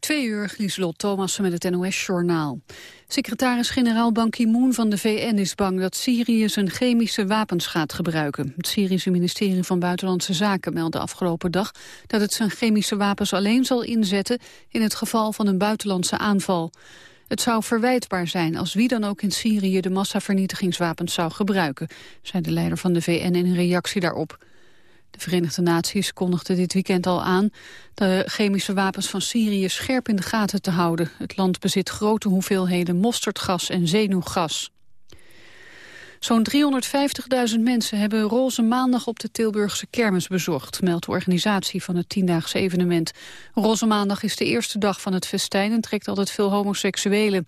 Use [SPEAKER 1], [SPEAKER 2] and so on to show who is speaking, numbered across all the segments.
[SPEAKER 1] Twee uur, Lieselot Thomas met het NOS-journaal. Secretaris-generaal Ban Ki-moon van de VN is bang dat Syrië zijn chemische wapens gaat gebruiken. Het Syrische ministerie van Buitenlandse Zaken meldde afgelopen dag dat het zijn chemische wapens alleen zal inzetten in het geval van een buitenlandse aanval. Het zou verwijtbaar zijn als wie dan ook in Syrië de massavernietigingswapens zou gebruiken, zei de leider van de VN in een reactie daarop. De Verenigde Naties kondigden dit weekend al aan de chemische wapens van Syrië scherp in de gaten te houden. Het land bezit grote hoeveelheden mosterdgas en zenuwgas. Zo'n 350.000 mensen hebben roze maandag op de Tilburgse kermis bezocht, meldt de organisatie van het tiendaagse evenement. Roze maandag is de eerste dag van het festijn en trekt altijd veel homoseksuelen.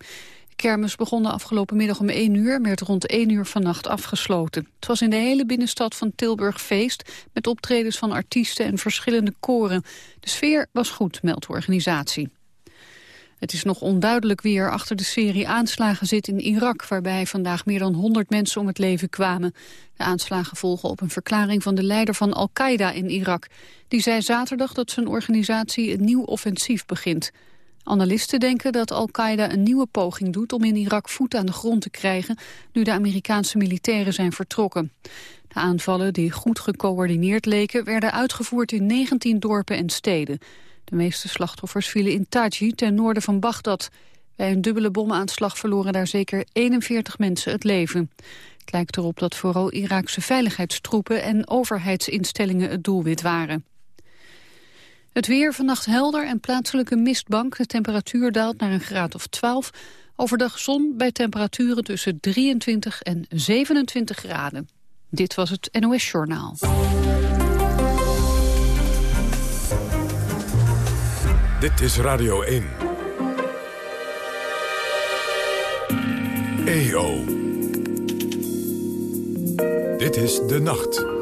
[SPEAKER 1] Kermis begon de afgelopen middag om 1 uur... werd rond 1 uur vannacht afgesloten. Het was in de hele binnenstad van Tilburg feest... met optredens van artiesten en verschillende koren. De sfeer was goed, meldt de organisatie. Het is nog onduidelijk wie er achter de serie aanslagen zit in Irak... waarbij vandaag meer dan 100 mensen om het leven kwamen. De aanslagen volgen op een verklaring van de leider van Al-Qaeda in Irak. Die zei zaterdag dat zijn organisatie een nieuw offensief begint. Analisten denken dat Al-Qaeda een nieuwe poging doet om in Irak voet aan de grond te krijgen, nu de Amerikaanse militairen zijn vertrokken. De aanvallen, die goed gecoördineerd leken, werden uitgevoerd in 19 dorpen en steden. De meeste slachtoffers vielen in Taji, ten noorden van Bagdad. Bij een dubbele bomaanslag verloren daar zeker 41 mensen het leven. Het lijkt erop dat vooral Iraakse veiligheidstroepen en overheidsinstellingen het doelwit waren. Het weer vannacht helder en plaatselijke mistbank. De temperatuur daalt naar een graad of 12. Overdag zon bij temperaturen tussen 23 en 27 graden. Dit was het NOS Journaal.
[SPEAKER 2] Dit is Radio 1. EO. Dit is De Nacht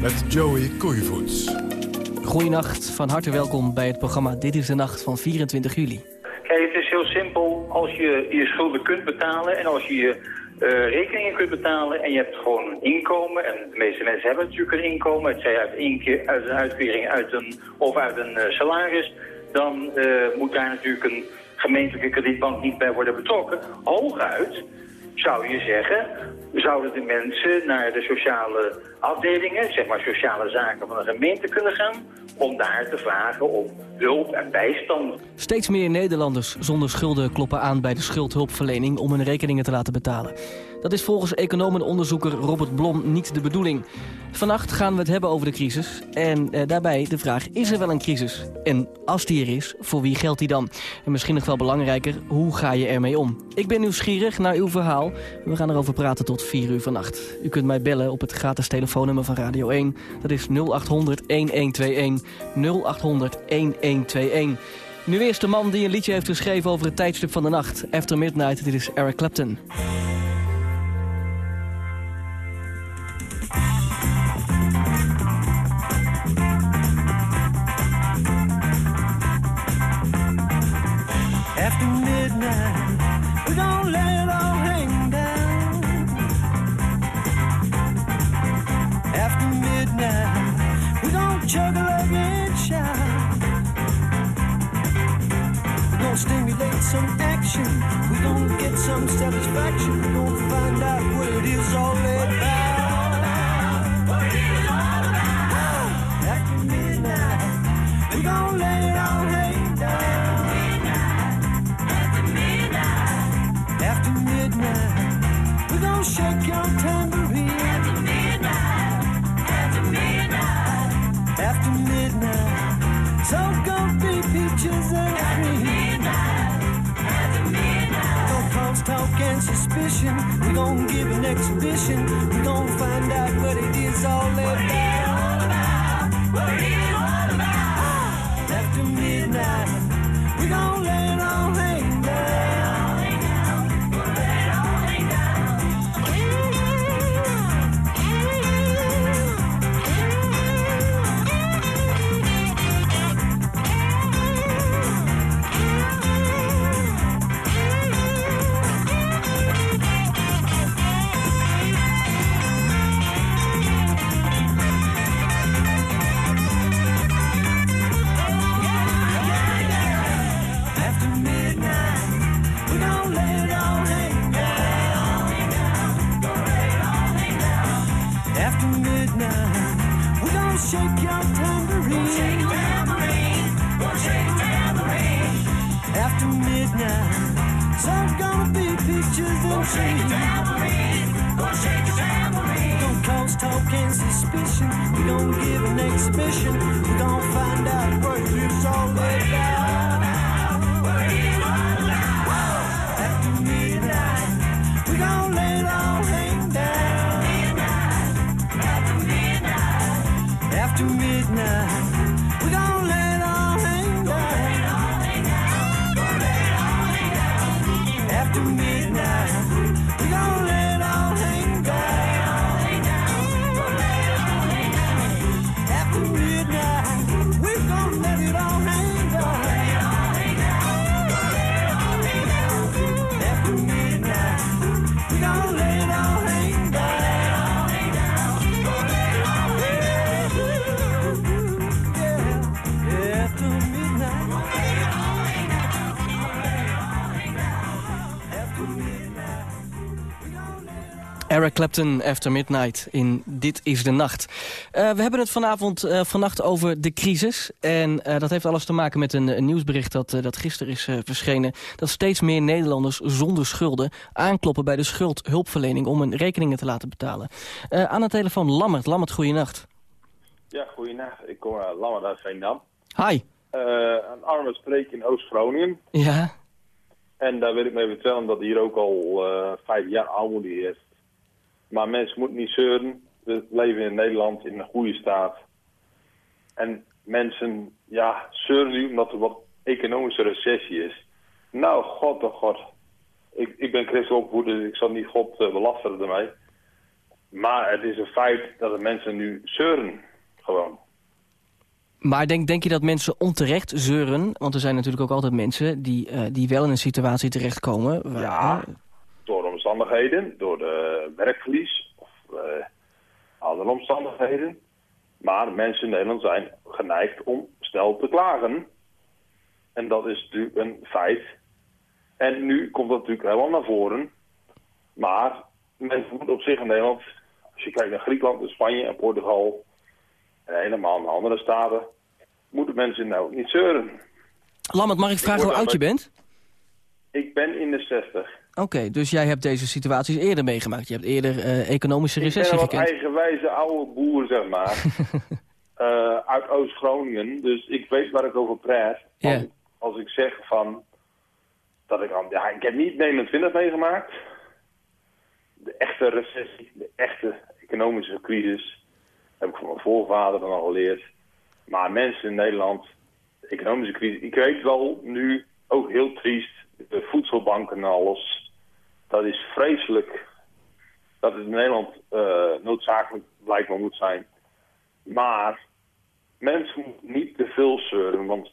[SPEAKER 2] met Joey Koeivoets.
[SPEAKER 3] Goedenacht, van harte welkom bij het programma Dit is de Nacht van 24 juli.
[SPEAKER 4] Kijk, het is heel simpel. Als je je schulden kunt betalen en als je je uh, rekeningen kunt betalen en je hebt gewoon een inkomen, en de meeste mensen hebben natuurlijk een inkomen, het zij uit, een, uit een uitkering uit een, of uit een uh, salaris, dan uh, moet daar natuurlijk een gemeentelijke kredietbank niet bij worden betrokken. Hooguit zou je zeggen, zouden de mensen naar de sociale afdelingen, zeg maar sociale zaken van de gemeente kunnen gaan, om daar te vragen om hulp en bijstand.
[SPEAKER 3] Steeds meer Nederlanders zonder schulden kloppen aan bij de schuldhulpverlening om hun rekeningen te laten betalen. Dat is volgens economenonderzoeker Robert Blom niet de bedoeling. Vannacht gaan we het hebben over de crisis. En eh, daarbij de vraag, is er wel een crisis? En als die er is, voor wie geldt die dan? En misschien nog wel belangrijker, hoe ga je ermee om? Ik ben nieuwsgierig naar uw verhaal. We gaan erover praten tot 4 uur vannacht. U kunt mij bellen op het gratis telefoonnummer van Radio 1. Dat is 0800 1121 0800 1121. Nu eerst de man die een liedje heeft geschreven over het tijdstip van de nacht. After Midnight, dit is Eric Clapton.
[SPEAKER 5] After midnight, we're gonna let it chocolate moonshine. We're gonna stimulate some action. We gonna get some satisfaction. We gonna find out what it is all about. We're gonna it all down. Midnight, after midnight, we gonna shake your temper. And suspicion. We're gonna give an exhibition. We're gonna find out what it is all about. What it is all about. What it is all about. After midnight, we're gonna let it all hang now. Some's gonna be pictures and trees. Don't cause talk and suspicion. We gon' give an exhibition. We gonna find out what it's all about. After midnight, we gonna it all hang down. After midnight, after midnight, we gonna let
[SPEAKER 3] Eric Clapton, After Midnight, in Dit is de Nacht. Eh, we hebben het vanavond, eh, vannacht over de crisis. En eh, dat heeft alles te maken met een, een nieuwsbericht dat, dat gisteren is verschenen. Dat steeds meer Nederlanders zonder schulden aankloppen bij de schuldhulpverlening... om hun rekeningen te laten betalen. Aan de telefoon Lammert. Lammert, goeienacht.
[SPEAKER 6] Ja, goeienacht. Ik kom uit Lammert uit Veendam.
[SPEAKER 3] Hi.
[SPEAKER 6] Een arme streek in Oost-Groningen.
[SPEAKER 3] Ja,
[SPEAKER 6] En daar wil ik mee vertellen dat hier ook al vijf jaar armoede is. Maar mensen moeten niet zeuren. We leven in Nederland in een goede staat. En mensen, ja, zeuren nu omdat er wat economische recessie is. Nou, god oh god. Ik, ik ben christelijk opgevoed, dus ik zal niet God eh, belasten ermee. Maar het is een feit dat de mensen nu zeuren. Gewoon.
[SPEAKER 3] maar denk, denk je dat mensen onterecht zeuren? Want er zijn natuurlijk ook altijd mensen die, eh, die wel in een situatie terechtkomen... Waar,
[SPEAKER 6] Ja. Door omstandigheden, door de werkverlies of eh, andere omstandigheden. Maar mensen in Nederland zijn geneigd om snel te klagen. En dat is natuurlijk een feit. En nu komt dat natuurlijk helemaal naar voren. Maar mensen moeten op zich in Nederland, als je kijkt naar Griekenland, en Spanje en Portugal en helemaal naar andere staten, moeten mensen nou niet zeuren.
[SPEAKER 3] Lammert, mag ik vragen hoe oud je bent?
[SPEAKER 6] Ik ben in de 60.
[SPEAKER 3] Oké, dus jij hebt deze situaties eerder meegemaakt. Je hebt eerder eh, economische
[SPEAKER 6] Ik ben een
[SPEAKER 3] gekend.
[SPEAKER 6] eigenwijze oude boer, zeg maar. Eh, uit Oost-Groningen. Dus ik weet waar ik over praat. Als, als ik zeg van... Dat ik, aan, ja, ik heb niet 29 meegemaakt. De echte recessie, de echte economische crisis. Heb ik van mijn voorvader dan al geleerd. Maar mensen in Nederland, de economische crisis... Ik weet wel nu, ook heel triest, de voedselbanken en alles. Dat is vreselijk dat het in Nederland eh, noodzakelijk blijkbaar moet zijn. Maar mensen moeten niet te veel zeuren, want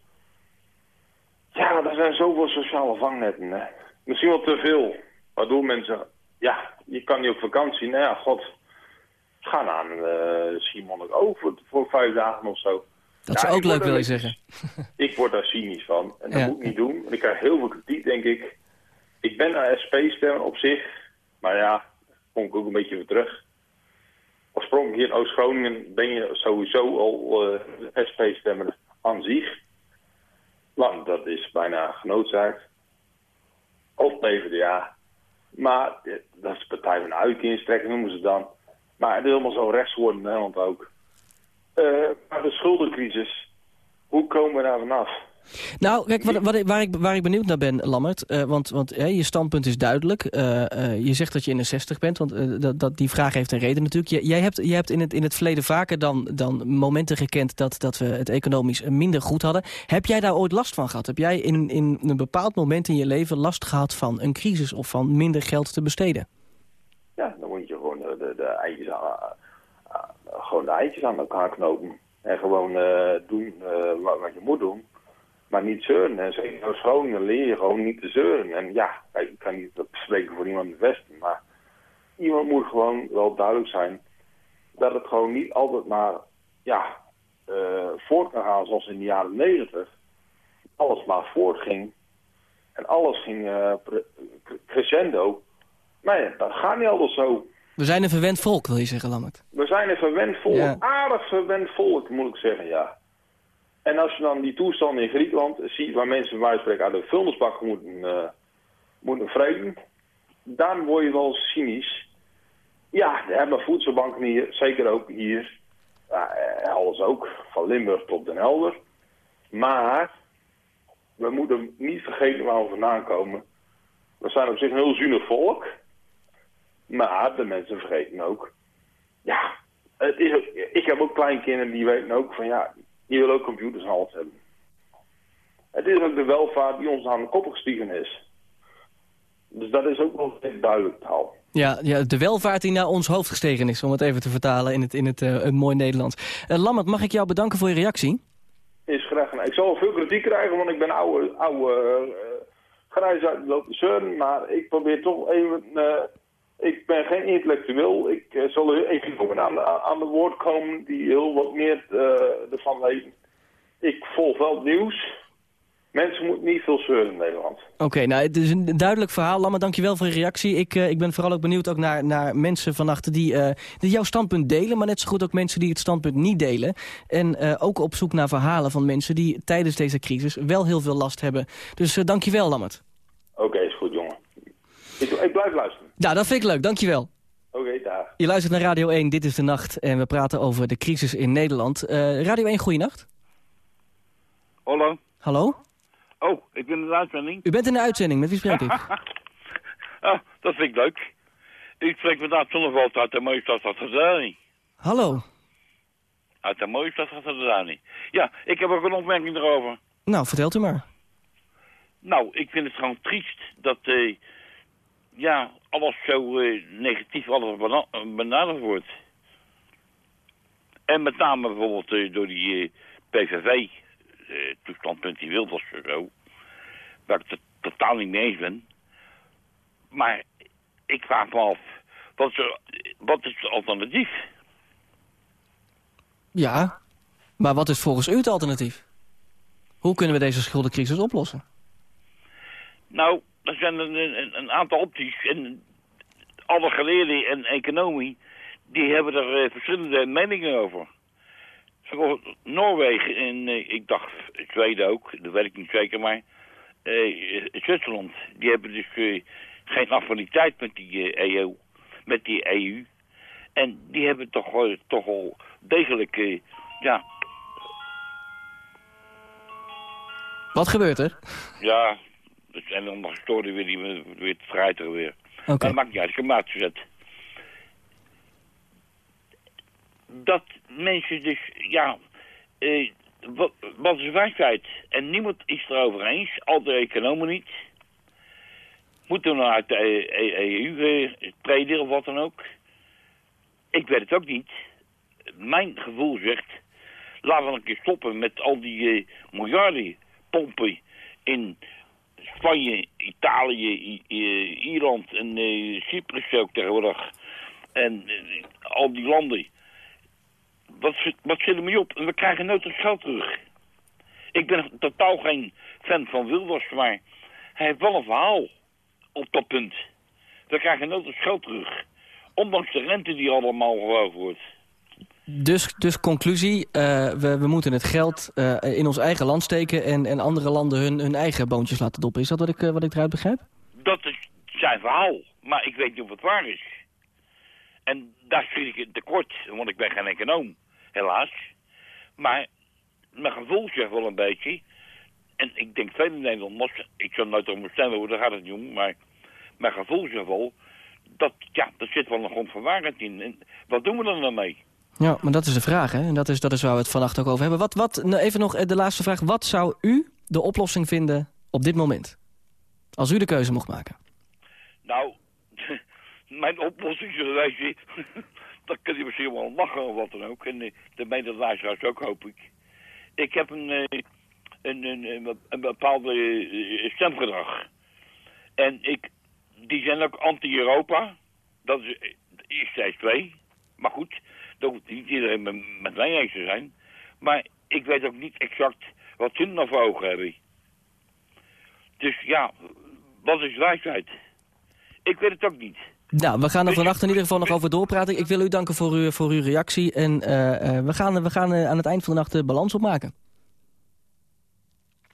[SPEAKER 6] ja, er zijn zoveel sociale vangnetten. Hè. Misschien wel te veel, waardoor mensen, ja, je kan niet op vakantie. Nou ja, god, ga naar uh, Simon ook voor, voor vijf dagen of zo.
[SPEAKER 3] Dat
[SPEAKER 6] Ja,
[SPEAKER 3] is ook leuk, wil je zeggen.
[SPEAKER 6] Ik word daar cynisch van. En dat
[SPEAKER 3] Ja.
[SPEAKER 6] moet ik niet doen. En ik krijg heel veel kritiek, denk ik. Ik ben een SP-stemmer op zich. Maar ja, daar kom ik ook een beetje weer terug. Oorspronkelijk hier in Oost-Groningen ben je sowieso al eh SP-stemmer aan zich. Want dat is bijna genoodzaakt. Of PvdA. Maar eh, dat is Partij van de noemen ze dan. Maar het is allemaal zo rechts geworden in Nederland ook. Eh, maar de schuldencrisis, hoe komen we daar vanaf?
[SPEAKER 3] Nou, kijk, wat, wat, waar, ik, waar ik benieuwd naar ben, Lammert... eh, want, want hè, je standpunt is duidelijk. Eh, eh, je zegt dat je in de 60 bent, want dat, dat, die vraag heeft een reden natuurlijk. Jij, hebt, hebt in, het, in het verleden vaker dan, dan momenten gekend... Dat, dat we het economisch minder goed hadden. Heb jij daar ooit last van gehad? Heb jij in, in een bepaald moment in je leven last gehad van een crisis... of van minder geld te besteden?
[SPEAKER 6] Ja, dan moet je gewoon de, de, gewoon de eitjes aan elkaar knopen. En gewoon doen wat je moet doen. Maar niet zeuren. En zeker als Groningen leer je gewoon niet te zeuren. En ja, ik kan niet dat spreken voor iemand in het Westen. Maar iemand moet gewoon wel duidelijk zijn dat het gewoon niet altijd maar ja, eh, voort kan gaan zoals in de jaren negentig. Alles maar voortging. En alles ging eh, crescendo. Maar ja, dat gaat niet altijd zo.
[SPEAKER 3] We zijn een verwend volk, wil je zeggen, Lammert.
[SPEAKER 6] We zijn een verwend volk,
[SPEAKER 3] Ja.
[SPEAKER 6] aardig verwend volk, moet ik zeggen, ja. En als je dan die toestand in Griekenland ziet, waar mensen bij spreken uit de vuilnisbak moeten, eh moeten vreten. dan word je wel cynisch. Ja, we hebben voedselbanken hier, zeker ook hier. Eh, alles ook, van Limburg tot Den Helder. Maar we moeten niet vergeten waar we vandaan komen. We zijn op zich een heel zuinig volk. Maar de mensen vergeten ook. Ja, het is ook, ik heb ook kleinkinderen die weten ook van ja, die willen ook computers en alles hebben. Het is ook de welvaart die ons aan de kop gestiegen is. Dus dat is ook wel een duidelijk taal.
[SPEAKER 3] Ja, ja, de welvaart die naar ons hoofd gestegen is, om het even te vertalen in het, in het uh, mooi Nederlands. Uh, Lammert, mag ik jou bedanken voor je reactie?
[SPEAKER 6] Is graag gedaan. Ik zal veel kritiek krijgen, want ik ben oude, oude uh, grijs uit de zeuren, maar ik probeer toch even... ik ben geen intellectueel. Ik zal er even aan, aan de woord komen die heel wat meer ervan weten. Ik volg wel het nieuws. Mensen moeten niet veel zeuren in Nederland.
[SPEAKER 3] Oké, nou het is een duidelijk verhaal. Lamme, dankjewel voor je reactie. Ik, uh, ik ben vooral ook benieuwd ook naar, naar mensen vannacht die, uh, die jouw standpunt delen... maar net zo goed ook mensen die het standpunt niet delen. En uh, ook op zoek naar verhalen van mensen die tijdens deze crisis wel heel veel last hebben. Dus dankjewel, Lammert.
[SPEAKER 6] Oké, is goed, jongen. Ik, ik blijf luisteren.
[SPEAKER 3] Ja, dat vind ik leuk. Dankjewel.
[SPEAKER 6] Oké, okay, dag.
[SPEAKER 3] Je luistert naar Radio 1, Dit is de Nacht. En we praten over de crisis in Nederland. Radio 1, goeienacht.
[SPEAKER 7] Hallo.
[SPEAKER 3] Hallo?
[SPEAKER 7] Oh, ik ben in de uitzending.
[SPEAKER 3] U bent in de uitzending, met wie spreek ik?
[SPEAKER 7] ah, dat vind ik leuk. Ik spreek met Zonneveld uit de mooie stad Rotterdam.
[SPEAKER 3] Hallo.
[SPEAKER 7] Uit de mooie stad Rotterdam. Ja, ik heb ook een opmerking erover.
[SPEAKER 3] Nou, vertelt u maar.
[SPEAKER 7] Nou, ik vind het gewoon triest dat, uh, ja, alles zo uh, negatief alles benaderd wordt. En met name bijvoorbeeld uh, door die PVV, uh, toestandpunt die Wilders zo. Waar ik het totaal niet mee eens ben. Maar ik vraag me af, wat is het alternatief?
[SPEAKER 3] Ja, maar wat is volgens u het alternatief? Hoe kunnen we deze schuldencrisis oplossen?
[SPEAKER 7] Nou, er zijn een, een, een aantal opties. En alle geleerden en economie, die hebben er uh, verschillende meningen over. Noorwegen en uh, ik dacht Zweden ook, dat weet ik niet zeker, maar uh, Zwitserland, die hebben dus geen affiniteit met die EU, met die EU. En die hebben toch, toch al degelijk, ja...
[SPEAKER 3] Wat gebeurt er?
[SPEAKER 7] Ja, zijn dan nog gestoorden weer, die weer verrijten weer.
[SPEAKER 3] Okay.
[SPEAKER 7] Dat maakt niet uit, ik heb hem uitgezet. dat mensen dus, ja, uh, wat, wat is wijsheid? En niemand is erover eens, al de economen niet. Moeten we nou uit de EU uh, treden of wat dan ook? Ik weet het ook niet. Mijn gevoel zegt, laten we een keer stoppen met al die uh, miljarden pompen in Spanje, Italië, Ierland en Cyprus ook tegenwoordig. En al die landen wat, wat zit er mee op? En we krijgen nooit het geld terug. Ik ben totaal geen fan van Wilders, maar hij heeft wel een verhaal op dat punt. We krijgen nooit het geld terug. Ondanks de rente die allemaal gehoogd wordt.
[SPEAKER 3] Dus, dus conclusie, uh, we, we moeten het geld uh, in ons eigen land steken... en, en andere landen hun, hun eigen boontjes laten doppen. Is dat wat ik, uh, wat ik eruit begrijp?
[SPEAKER 7] Dat is zijn verhaal, maar ik weet niet of het waar is. En daar schiet ik tekort, want ik ben geen econoom helaas. Maar mijn gevoel zegt wel een beetje... En ik denk vele Nederlanders, ik zou nooit om stemmen, hoe daar gaat het niet maar mijn gevoel zegt wel, dat, ja, er zit wel een grond van waarheid in. Wat doen we dan dan mee?
[SPEAKER 3] Ja, maar dat is de vraag, hè? En dat is, dat is waar we het vannacht ook over hebben. Wat, wat, nou even nog de laatste vraag. Wat zou u de oplossing vinden op dit moment? Als u de keuze mocht maken.
[SPEAKER 7] Nou, mijn oplossing is dan kun je misschien wel lachen of wat dan ook. En uh, de medeluisteraars ook, hoop ik. Ik heb een, uh, een, een, een, bepaalde stemgedrag. En ik, die zijn ook anti-Europa. Dat is, is steeds twee. Maar goed, hoeft niet iedereen met, met mij eens te zijn. Maar ik weet ook niet exact wat ze nog voor ogen hebben. Dus ja, wat is wijsheid? Ik weet het ook niet.
[SPEAKER 3] Nou, we gaan er vannacht in ieder geval nog over doorpraten. Ik wil u danken voor, uw, voor uw reactie. En uh, uh, we gaan, we gaan uh, aan het eind van de nacht de balans opmaken.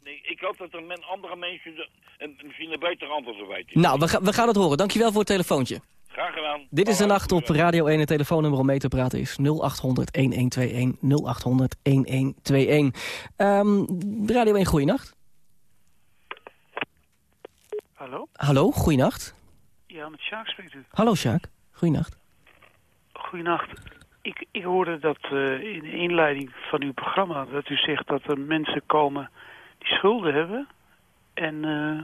[SPEAKER 7] Nee, ik, ik hoop dat er men, andere mensen de- een, misschien een beter antwoord op weten.
[SPEAKER 3] Nou, we, ga- we gaan het horen. Dankjewel voor het telefoontje.
[SPEAKER 7] Graag gedaan.
[SPEAKER 3] Dit is de nacht op Radio 1. Het telefoonnummer om mee te praten is 0800 1121 0800 1121. Ehm Radio 1, goeienacht.
[SPEAKER 8] Hallo?
[SPEAKER 3] Hallo, goeienacht.
[SPEAKER 8] Ja, met Sjaak spreekt u.
[SPEAKER 3] Hallo Sjaak, goeienacht.
[SPEAKER 8] Goedenacht. Ik, ik hoorde dat eh, in de inleiding van uw programma... dat u zegt dat er mensen komen die schulden hebben... en eh,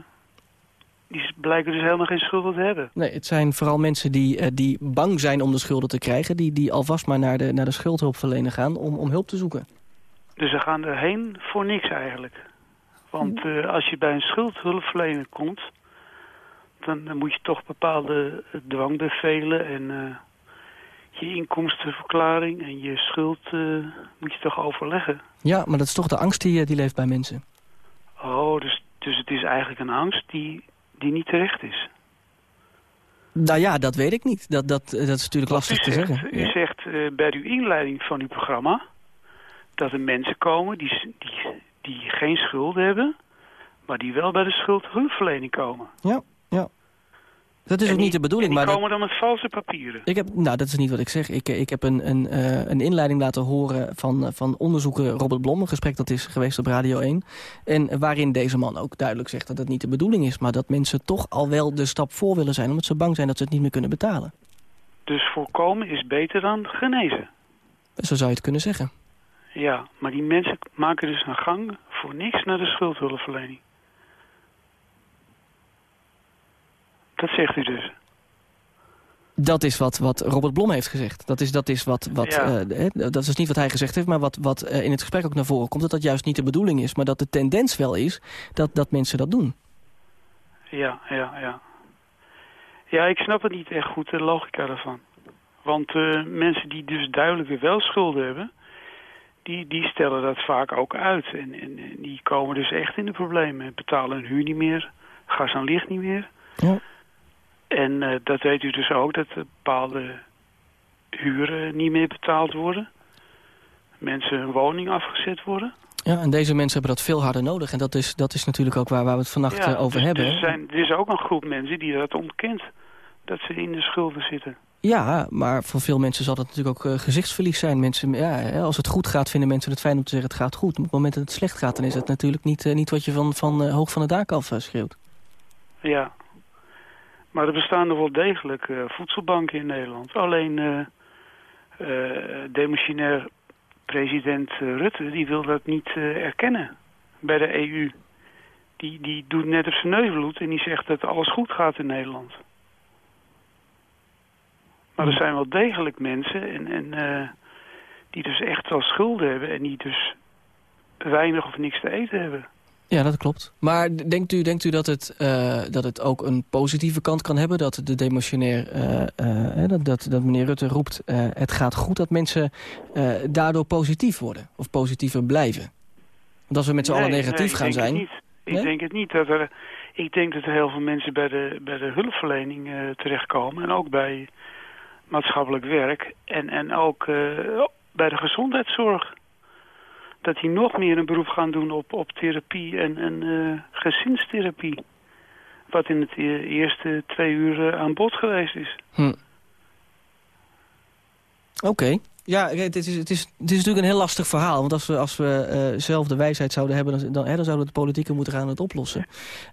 [SPEAKER 8] die blijken dus helemaal geen schulden te hebben.
[SPEAKER 3] Nee, het zijn vooral mensen die, eh, die bang zijn om de schulden te krijgen... die, die alvast maar naar de, naar de schuldhulpverlener gaan om, om hulp te zoeken.
[SPEAKER 8] Dus ze gaan erheen voor niks eigenlijk. Want eh, als je bij een schuldhulpverlener komt... dan, dan moet je toch bepaalde eh, dwang bevelen... en je inkomstenverklaring en je schuld moet je toch overleggen.
[SPEAKER 3] Ja, maar dat is toch de angst die, die leeft bij mensen.
[SPEAKER 8] Oh, dus, dus het is eigenlijk een angst die, die niet terecht is.
[SPEAKER 3] Nou ja, dat weet ik niet. Dat, dat, dat is natuurlijk lastig te
[SPEAKER 8] zegt,
[SPEAKER 3] zeggen.
[SPEAKER 8] U
[SPEAKER 3] Ja.
[SPEAKER 8] zegt eh, bij uw inleiding van uw programma... dat er mensen komen die, die, die geen schulden hebben... maar die wel bij de schuldhulpverlening komen.
[SPEAKER 3] Ja. Dat is
[SPEAKER 8] En
[SPEAKER 3] ook
[SPEAKER 8] die-
[SPEAKER 3] niet de bedoeling.
[SPEAKER 8] die
[SPEAKER 3] maar dat-
[SPEAKER 8] komen dan met valse papieren.
[SPEAKER 3] Ik heb, nou, dat is niet wat ik zeg. Ik, ik heb een, een, eh, een inleiding laten horen van, eh, van onderzoeker Robert Blom. Een gesprek dat is geweest op Radio 1. En waarin deze man ook duidelijk zegt dat het niet de bedoeling is. Maar dat mensen toch al wel de stap voor willen zijn. Omdat ze bang zijn dat ze het niet meer kunnen betalen.
[SPEAKER 8] Dus voorkomen is beter dan genezen.
[SPEAKER 3] Zo zou je het kunnen zeggen.
[SPEAKER 8] Ja, maar die mensen maken dus een gang voor niks naar de schuldhulpverlening. Dat zegt u dus.
[SPEAKER 3] Dat is wat, wat Robert Blom heeft gezegd. Dat is, dat is, wat, wat,
[SPEAKER 8] Ja.
[SPEAKER 3] eh, dat is niet wat hij gezegd heeft, maar wat, wat eh, in het gesprek ook naar voren komt. Dat dat juist niet de bedoeling is, maar dat de tendens wel is dat, dat mensen dat doen.
[SPEAKER 8] Ja, ja, ja. Ja, ik snap het niet echt goed, de logica daarvan. Want eh, mensen die dus duidelijk wel schulden hebben... Die, die stellen dat vaak ook uit. En, en, en die komen dus echt in de problemen. Betalen hun huur niet meer, gas en licht niet meer.
[SPEAKER 3] Ja.
[SPEAKER 8] En eh, dat weet u dus ook, dat bepaalde huren niet meer betaald worden. Mensen hun woning afgezet worden.
[SPEAKER 3] Ja, en deze mensen hebben dat veel harder nodig. En dat is, dat is natuurlijk ook waar, waar we het vannacht eh, over
[SPEAKER 8] dus,
[SPEAKER 3] hebben.
[SPEAKER 8] Dus er, zijn, er is ook een groep mensen die dat ontkent. Dat ze in de schulden zitten.
[SPEAKER 3] Ja, maar voor veel mensen zal dat natuurlijk ook eh, gezichtsverlies zijn. Mensen, ja, als het goed gaat, vinden mensen het fijn om te zeggen het gaat goed. Maar op het moment dat het slecht gaat, dan is het natuurlijk niet, niet wat je van, van hoog van de daak af schreeuwt.
[SPEAKER 8] Ja. Maar er bestaan nog wel degelijk eh, voedselbanken in Nederland. Alleen eh eh, demissionair president Rutte die wil dat niet erkennen bij de EU. Die, die doet net op zijn neusbloed en die zegt dat alles goed gaat in Nederland. Maar er zijn wel degelijk mensen en, en, die dus echt wel schulden hebben en die dus weinig of niks te eten hebben.
[SPEAKER 3] Ja, dat klopt. Maar denkt u, denkt u dat, het, eh, dat het ook een positieve kant kan hebben? Dat de demissionair, eh, eh, dat, dat, dat meneer Rutte roept, het gaat goed. Dat mensen daardoor positief worden. Of positiever blijven. Want als we met z'n allen negatief
[SPEAKER 8] nee,
[SPEAKER 3] gaan zijn...
[SPEAKER 8] Ik
[SPEAKER 3] Nee?
[SPEAKER 8] denk het niet. Dat er, ik denk dat er heel veel mensen bij de, bij de hulpverlening terechtkomen. En ook bij maatschappelijk werk. En, en ook bij de gezondheidszorg. Dat die nog meer een beroep gaan doen op, op therapie en, en eh, gezinstherapie. Wat in het e- eerste twee uur eh, aan bod geweest is.
[SPEAKER 3] Hm. Oké. Ja, het is, het, is, het is natuurlijk een heel lastig verhaal. Want als we, als we eh, zelf de wijsheid zouden hebben... dan, dan, hè, dan zouden we de politieke moeten gaan het oplossen.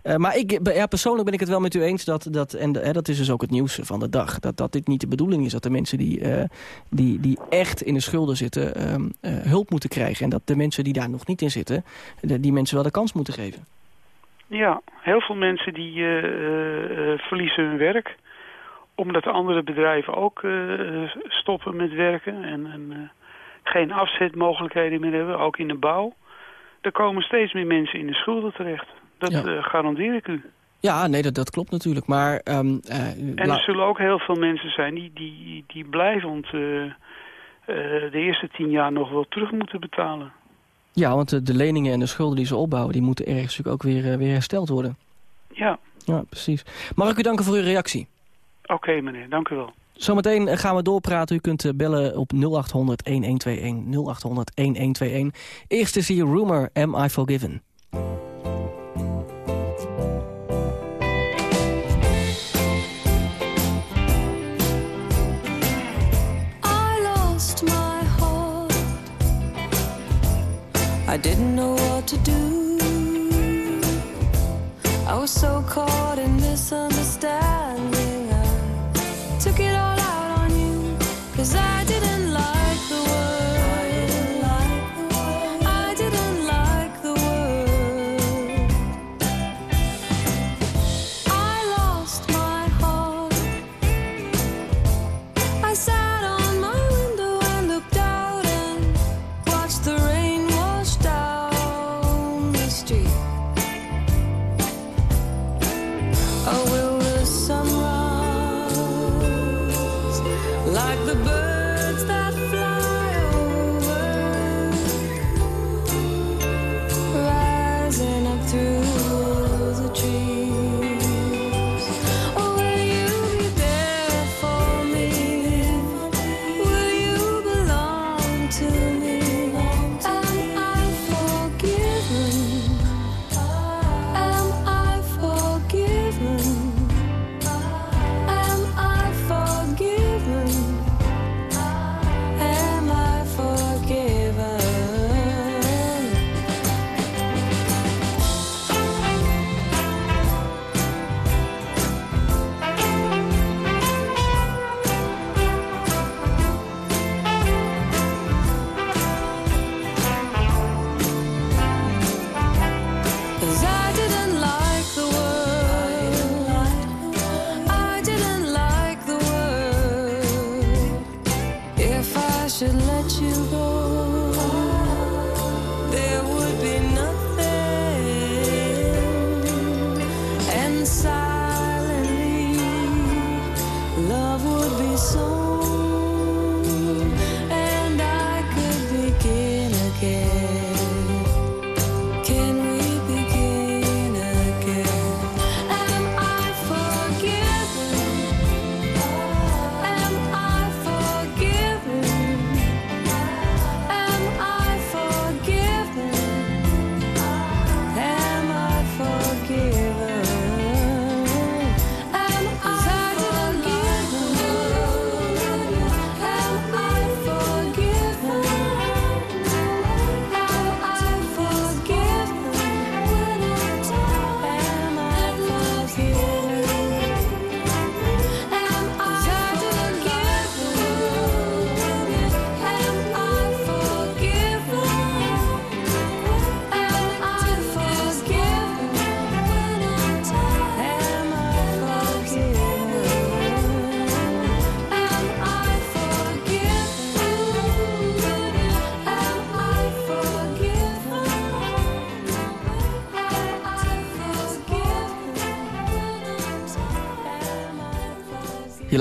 [SPEAKER 3] Eh, maar ik, ja, persoonlijk ben ik het wel met u eens... dat, dat en hè, dat is dus ook het nieuws van de dag... dat, dat dit niet de bedoeling is. Dat de mensen die, eh, die, die echt in de schulden zitten... ehm, eh, hulp moeten krijgen. En dat de mensen die daar nog niet in zitten... de- die mensen wel de kans moeten geven.
[SPEAKER 8] Ja, heel veel mensen die verliezen hun werk. Omdat de andere bedrijven ook eh, stoppen met werken en, en eh, geen afzetmogelijkheden meer hebben, ook in de bouw. Er komen steeds meer mensen in de schulden terecht. Dat
[SPEAKER 3] Ja.
[SPEAKER 8] eh, garandeer ik u.
[SPEAKER 3] Ja, nee, dat, dat klopt natuurlijk. Maar... ehm, eh,
[SPEAKER 8] En er zullen ook heel veel mensen zijn die, die, die blijvend de eerste tien jaar nog wel terug moeten betalen.
[SPEAKER 3] Ja, want de, de leningen en de schulden die ze opbouwen... die moeten ergens natuurlijk ook weer, weer hersteld worden.
[SPEAKER 8] Ja,
[SPEAKER 3] Ja, precies. Mag ik u danken voor uw reactie?
[SPEAKER 8] Oké meneer, dank u wel.
[SPEAKER 3] Zometeen gaan we doorpraten. U kunt eh, bellen op 0800 1121 0800 1121. Eerst is hier Rumor Am I Forgiven.
[SPEAKER 9] I didn't know what to do. I was so caught in misunderstanding. Can we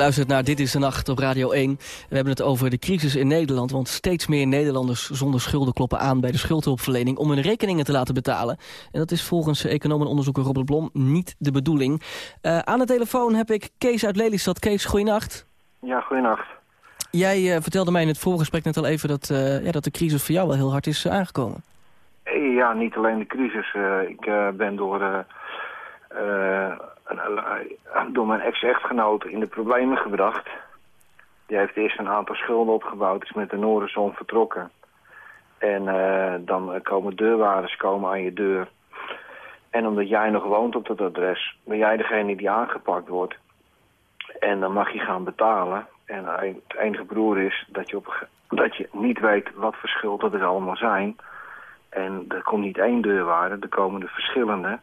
[SPEAKER 3] luistert naar Dit is de Nacht op Radio 1. We hebben het over de crisis in Nederland. Want steeds meer Nederlanders zonder schulden kloppen aan bij de schuldhulpverlening... om hun rekeningen te laten betalen. En dat is volgens econoom en onderzoeker Robert Blom niet de bedoeling. Eh, aan de telefoon heb ik Kees uit Lelystad. Kees, goeienacht.
[SPEAKER 10] Ja, goeienacht.
[SPEAKER 3] Jij eh, vertelde mij in het voorgesprek net al even dat, eh, ja, dat de crisis voor jou wel heel hard is aangekomen.
[SPEAKER 10] Ja, niet alleen de crisis. ik ben door, door mijn ex-echtgenoot in de problemen gebracht. Die heeft eerst een aantal schulden opgebouwd, is met de Noorderzon vertrokken. En eh, dan komen deurwaarders komen aan je deur. En omdat jij nog woont op dat adres, ben jij degene die aangepakt wordt. En dan mag je gaan betalen. En het enige broer is dat je, op, dat je niet weet wat voor schulden er allemaal zijn. En er komt niet één deurwaarde, er komen er verschillende.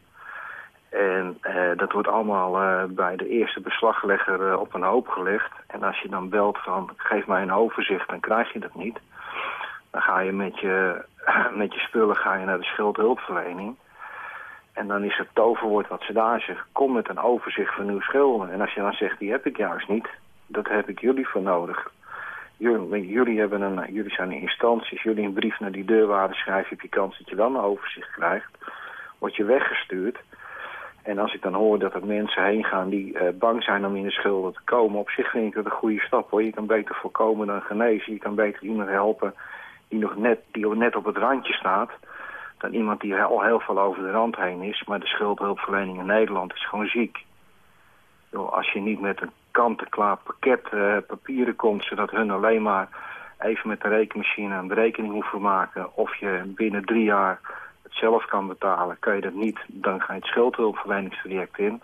[SPEAKER 10] En eh, dat wordt allemaal eh, bij de eerste beslaglegger eh, op een hoop gelegd. En als je dan belt van geef mij een overzicht, dan krijg je dat niet. Dan ga je met je, met je spullen ga je naar de schuldhulpverlening. En dan is het toverwoord wat ze daar zeggen. Kom met een overzicht van uw schulden. En als je dan zegt, die heb ik juist niet. Dat heb ik jullie voor nodig. Jullie, jullie, hebben een, jullie zijn een instantie. Als jullie een brief naar die deurwaarde schrijven, heb je kans dat je dan een overzicht krijgt. Word je weggestuurd. En als ik dan hoor dat er mensen heen gaan die eh, bang zijn om in de schulden te komen, op zich vind ik dat een goede stap hoor. Je kan beter voorkomen dan genezen. Je kan beter iemand helpen die nog net, die net op het randje staat, dan iemand die al heel veel over de rand heen is. Maar de schuldhulpverlening in Nederland is gewoon ziek. Als je niet met een kant-en-klaar pakket eh, papieren komt, zodat hun alleen maar even met de rekenmachine een berekening hoeven maken of je binnen drie jaar het zelf kan betalen. Kan je dat niet, dan ga je het schuldhulpverleningstraject in.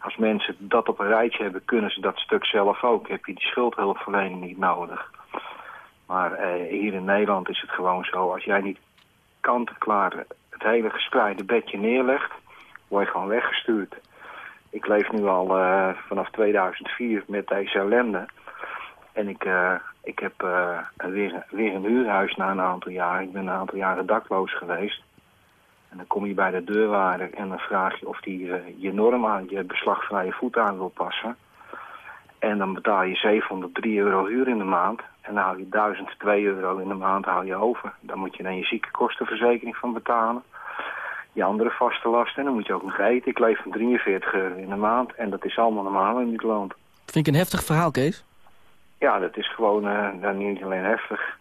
[SPEAKER 10] Als mensen dat op een rijtje hebben, kunnen ze dat stuk zelf ook. Heb je die schuldhulpverlening niet nodig. Maar eh, hier in Nederland is het gewoon zo, als jij niet kant-en-klaar het hele gespreide bedje neerlegt, word je gewoon weggestuurd. Ik leef nu al eh, vanaf 2004 met deze ellende. En ik, eh, ik heb eh, weer, weer een huurhuis na een aantal jaar. Ik ben een aantal jaren dakloos geweest. En dan kom je bij de deurwaarder en dan vraag je of die eh, je norm aan, je beslagvrije voet aan wil passen. En dan betaal je 703 euro huur in de maand. En dan hou je 1002 euro in de maand hou je over. Dan moet je dan je ziekenkostenverzekering van betalen. Je andere vaste lasten. En dan moet je ook nog eten. Ik leef van 43 euro in de maand. En dat is allemaal normaal in dit land.
[SPEAKER 3] Vind ik een heftig verhaal, Kees.
[SPEAKER 10] Ja, dat is gewoon dan niet alleen heftig.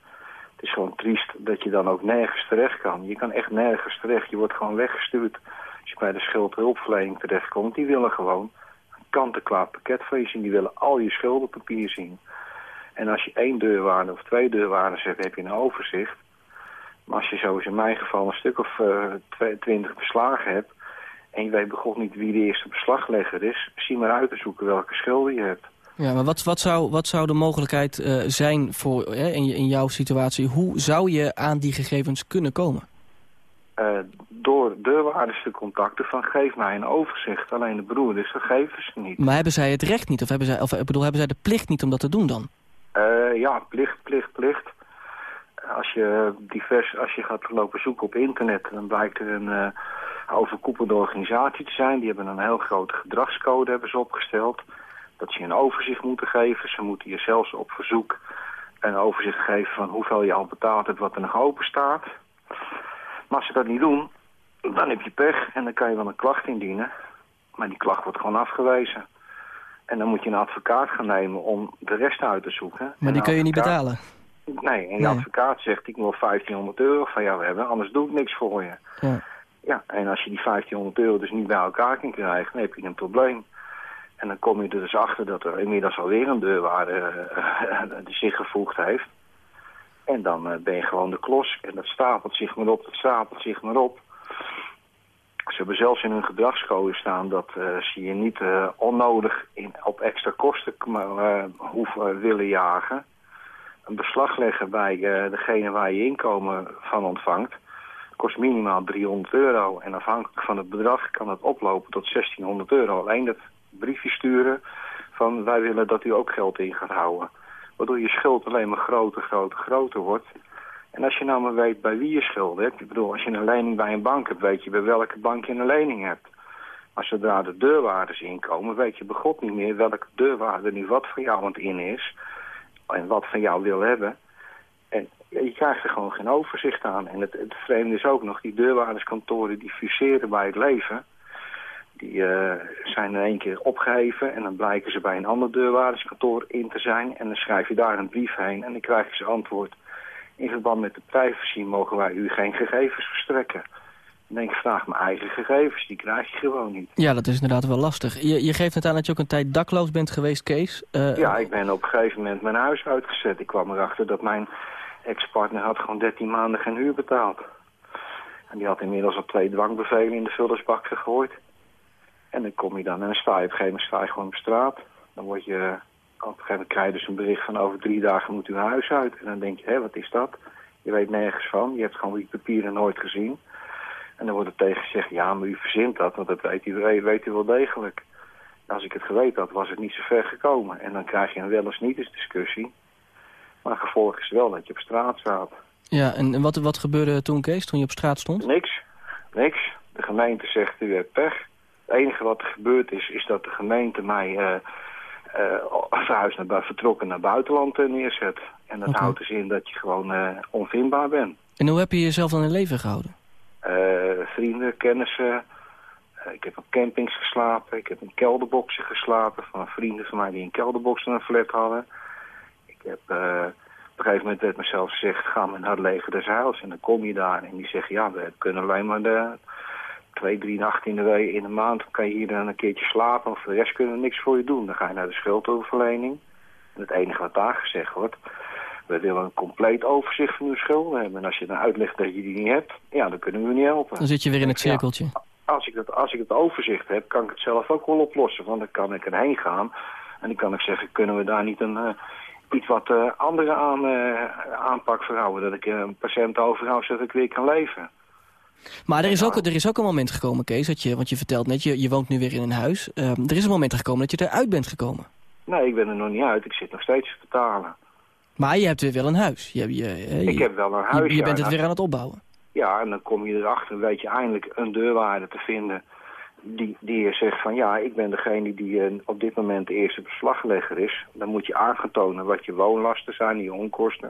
[SPEAKER 10] Het is gewoon triest dat je dan ook nergens terecht kan. Je kan echt nergens terecht. Je wordt gewoon weggestuurd. Als je bij de schuldhulpverlening terechtkomt, die willen gewoon een kant-en-klaar pakket van je zien. Die willen al je schuldenpapier zien. En als je één deurwaarde of twee deurwaarders hebt, heb je een overzicht. Maar als je zoals in mijn geval een stuk of eh, twintig beslagen hebt... en je weet begon niet wie de eerste beslaglegger is... zie maar uit te zoeken welke schulden je hebt.
[SPEAKER 3] Ja, maar wat, wat, zou, wat zou de mogelijkheid eh, zijn voor, hè, in, je- in jouw situatie? Hoe zou je aan die gegevens kunnen komen?
[SPEAKER 10] Eh, door deurwaarders te contacten van geef mij een overzicht. Alleen de broeders, dat geven ze niet.
[SPEAKER 3] Maar hebben zij het recht niet? Of hebben zij, of, ik bedoel, hebben zij de plicht niet om dat te doen dan?
[SPEAKER 10] Eh, ja, plicht, plicht, plicht. Als je, divers, als je gaat lopen zoeken op internet, dan blijkt er een eh, overkoepelde organisatie te zijn. Die hebben een heel grote gedragscode hebben ze opgesteld. Dat ze je een overzicht moeten geven. Ze moeten je zelfs op verzoek een overzicht geven van hoeveel je al betaald hebt, wat er nog open staat. Maar als ze dat niet doen, dan heb je pech en dan kan je wel een klacht indienen. Maar die klacht wordt gewoon afgewezen. En dan moet je een advocaat gaan nemen om de rest uit te zoeken.
[SPEAKER 3] Maar die kun je niet betalen.
[SPEAKER 10] Nee, en die
[SPEAKER 3] Nee.
[SPEAKER 10] advocaat zegt, ik wil 1500 euro van jou hebben, anders doe ik niks voor je.
[SPEAKER 3] Ja.
[SPEAKER 10] Ja, en als je die 1500 euro dus niet bij elkaar kan krijgen, dan heb je een probleem. En dan kom je er dus achter dat er inmiddels alweer een deurwaarde eh, die zich gevoegd heeft. En dan eh, ben je gewoon de klos. En dat stapelt zich maar op, dat stapelt zich maar op. Ze hebben zelfs in hun gedragscode staan dat eh, ze je niet eh, onnodig in, op extra kosten hoeven willen jagen. Een beslag leggen bij eh, degene waar je inkomen van ontvangt kost minimaal 300 euro. En afhankelijk van het bedrag kan het oplopen tot 1600 euro. Alleen dat briefje sturen van wij willen dat u ook geld in gaat houden. Waardoor je schuld alleen maar groter, groter, groter wordt. En als je nou maar weet bij wie je schuld hebt. Ik bedoel, als je een lening bij een bank hebt, weet je bij welke bank je een lening hebt. Maar zodra de deurwaarders inkomen, weet je begot niet meer welke deurwaarder nu wat voor jou aan in is. En wat van jou wil hebben. En je krijgt er gewoon geen overzicht aan. En het, het vreemde is ook nog, die deurwaarderskantoren die fuseren bij het leven. Die eh, zijn in één keer opgeheven en dan blijken ze bij een ander deurwaarderskantoor in te zijn. En dan schrijf je daar een brief heen en dan krijg je ze antwoord. In verband met de privacy mogen wij u geen gegevens verstrekken. Dan denk ik, vraag mijn eigen gegevens, die krijg je gewoon niet.
[SPEAKER 3] Ja, dat is inderdaad wel lastig. Je, je geeft net aan dat je ook een tijd dakloos bent geweest, Kees. Eh,
[SPEAKER 10] Ja, ik ben op een gegeven moment mijn huis uitgezet. Ik kwam erachter dat mijn ex-partner had gewoon 13 maanden geen huur betaald. En die had inmiddels al twee dwangbevelen in de vullersbak gegooid. En dan kom je dan en dan sta je op een gegeven moment sta je gewoon op straat. Dan word je, op een gegeven moment krijg je dus een bericht van over drie dagen moet uw huis uit. En dan denk je, hé, wat is dat? Je weet nergens van, je hebt gewoon die papieren nooit gezien. En dan wordt er tegen gezegd, ja, maar u verzint dat, want dat weet u, weet u wel degelijk. En als ik het geweten had, was het niet zo ver gekomen. En dan krijg je een wel eens niet eens discussie. Maar gevolg is wel dat je op straat staat.
[SPEAKER 3] Ja, en wat, wat gebeurde toen, Kees, toen je op straat stond?
[SPEAKER 10] Niks. Niks. De gemeente zegt, u hebt pech. Het enige wat er gebeurd is, is dat de gemeente mij uh, uh, naar, vertrokken naar buitenland uh, neerzet. En dat okay. houdt dus in dat je gewoon onvindbaar bent.
[SPEAKER 3] En hoe heb je jezelf dan in leven gehouden?
[SPEAKER 10] Vrienden, kennissen. Ik heb op campings geslapen. Ik heb in kelderboxen geslapen van vrienden van mij die in kelderboxen een flat hadden. Ik heb op een gegeven moment werd mezelf gezegd, ga maar naar het leger des Heils. En dan kom je daar en die zeggen, ja, we kunnen alleen maar de twee, drie nachten in de week, in de maand kan je hier dan een keertje slapen. Of voor de rest kunnen we niks voor je doen. Dan ga je naar de schuldhulpverlening. En het enige wat daar gezegd wordt, We willen een compleet overzicht van uw schulden hebben. En als je dan uitlegt dat je die niet hebt, ja, dan kunnen we u niet helpen.
[SPEAKER 3] Dan zit je weer in het
[SPEAKER 10] Ja.
[SPEAKER 3] cirkeltje.
[SPEAKER 10] Als ik, dat, als ik het overzicht heb, kan ik het zelf ook wel oplossen. Want dan kan ik erheen gaan en dan kan ik zeggen, kunnen we daar niet een eh, iets wat eh, andere aan, eh, aanpak voor houden? Dat ik een patiënt overhoud zodat ik weer kan leven.
[SPEAKER 3] Maar er is, ook, er is ook een moment gekomen, Kees, dat je, want je vertelt net, je, je woont nu weer in een huis. Ehm, er is een moment gekomen dat je eruit bent gekomen.
[SPEAKER 10] Nee, ik ben er nog niet uit. Ik zit nog steeds te betalen.
[SPEAKER 3] Maar je hebt weer wel een huis. Je, je, eh,
[SPEAKER 10] Ik
[SPEAKER 3] je-
[SPEAKER 10] heb wel een
[SPEAKER 3] je,
[SPEAKER 10] huis.
[SPEAKER 3] je
[SPEAKER 10] ja,
[SPEAKER 3] bent het weer aan het opbouwen.
[SPEAKER 10] Ja, en dan kom je erachter, weet je eindelijk een deurwaarde te vinden die, die je zegt van ja, ik ben degene die eh, op dit moment de eerste beslaglegger is. Dan moet je aan gaan tonen wat je woonlasten zijn, je onkosten.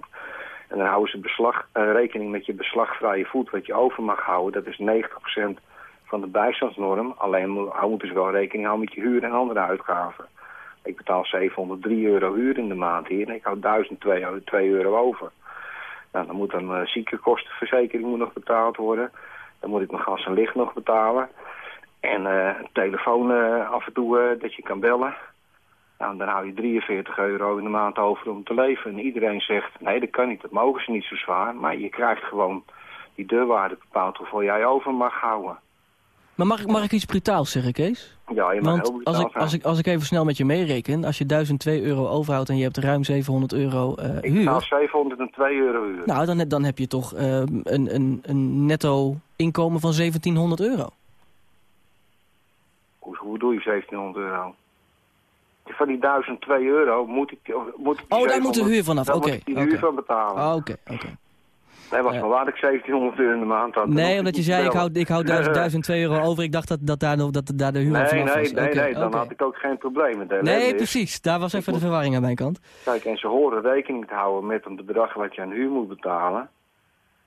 [SPEAKER 10] En dan houden ze beslag, eh, rekening met je beslagvrije voet, wat je over mag houden. Dat is 90% van de bijstandsnorm. Alleen moeten ze wel rekening houden met je huur en andere uitgaven. Ik betaal 703 euro huur in de maand hier en ik hou 1002 euro over. Nou, dan moet dan uh, ziekenkostenverzekering moet nog betaald worden. Dan moet ik mijn gas en licht nog betalen. En eh, een telefoon eh, af en toe eh, dat je kan bellen. Nou, dan hou je 43 euro in de maand over om te leven. En iedereen zegt, nee dat kan niet, dat mogen ze niet zo zwaar. Maar je krijgt gewoon die deurwaarde bepaald hoeveel jij over mag houden.
[SPEAKER 3] Maar mag, ik- mag ik iets brutaals zeggen, Kees?
[SPEAKER 10] Ja, je mag heel
[SPEAKER 3] Want als ik, als, ik, als ik even snel met je meereken, als je 1002 euro overhoudt en je hebt ruim 700 euro eh,
[SPEAKER 10] Ik betaal
[SPEAKER 3] huur...
[SPEAKER 10] 702 euro huur.
[SPEAKER 3] Nou, dan, heb- dan heb je toch eh, een, een, een netto inkomen van 1700 euro.
[SPEAKER 10] Hoe, hoe bedoel je 1700 euro? Van die 1002 euro moet ik, moet ik
[SPEAKER 3] Oh, daar moet de
[SPEAKER 10] 700
[SPEAKER 3] huur vanaf, oké,
[SPEAKER 10] moet ik die huur van betalen.
[SPEAKER 3] Ah, Oké, oké.
[SPEAKER 10] Nee, was
[SPEAKER 3] Ja.
[SPEAKER 10] maar waar ik 1700 euro in de maand had.
[SPEAKER 3] Nee, omdat je zei, ik hou, ik hou 1000, 1002 euro over. Ik dacht dat, dat, daar, nog- dat daar de huur
[SPEAKER 10] Nee,
[SPEAKER 3] vanaf
[SPEAKER 10] nee,
[SPEAKER 3] was.
[SPEAKER 10] nee,
[SPEAKER 3] Oké,
[SPEAKER 10] nee, dan had ik ook geen probleem met
[SPEAKER 3] Nee,
[SPEAKER 10] is-
[SPEAKER 3] precies. Daar was even de verwarring aan mijn kant.
[SPEAKER 10] Kijk, en ze horen rekening te houden met een bedrag wat je aan huur moet betalen.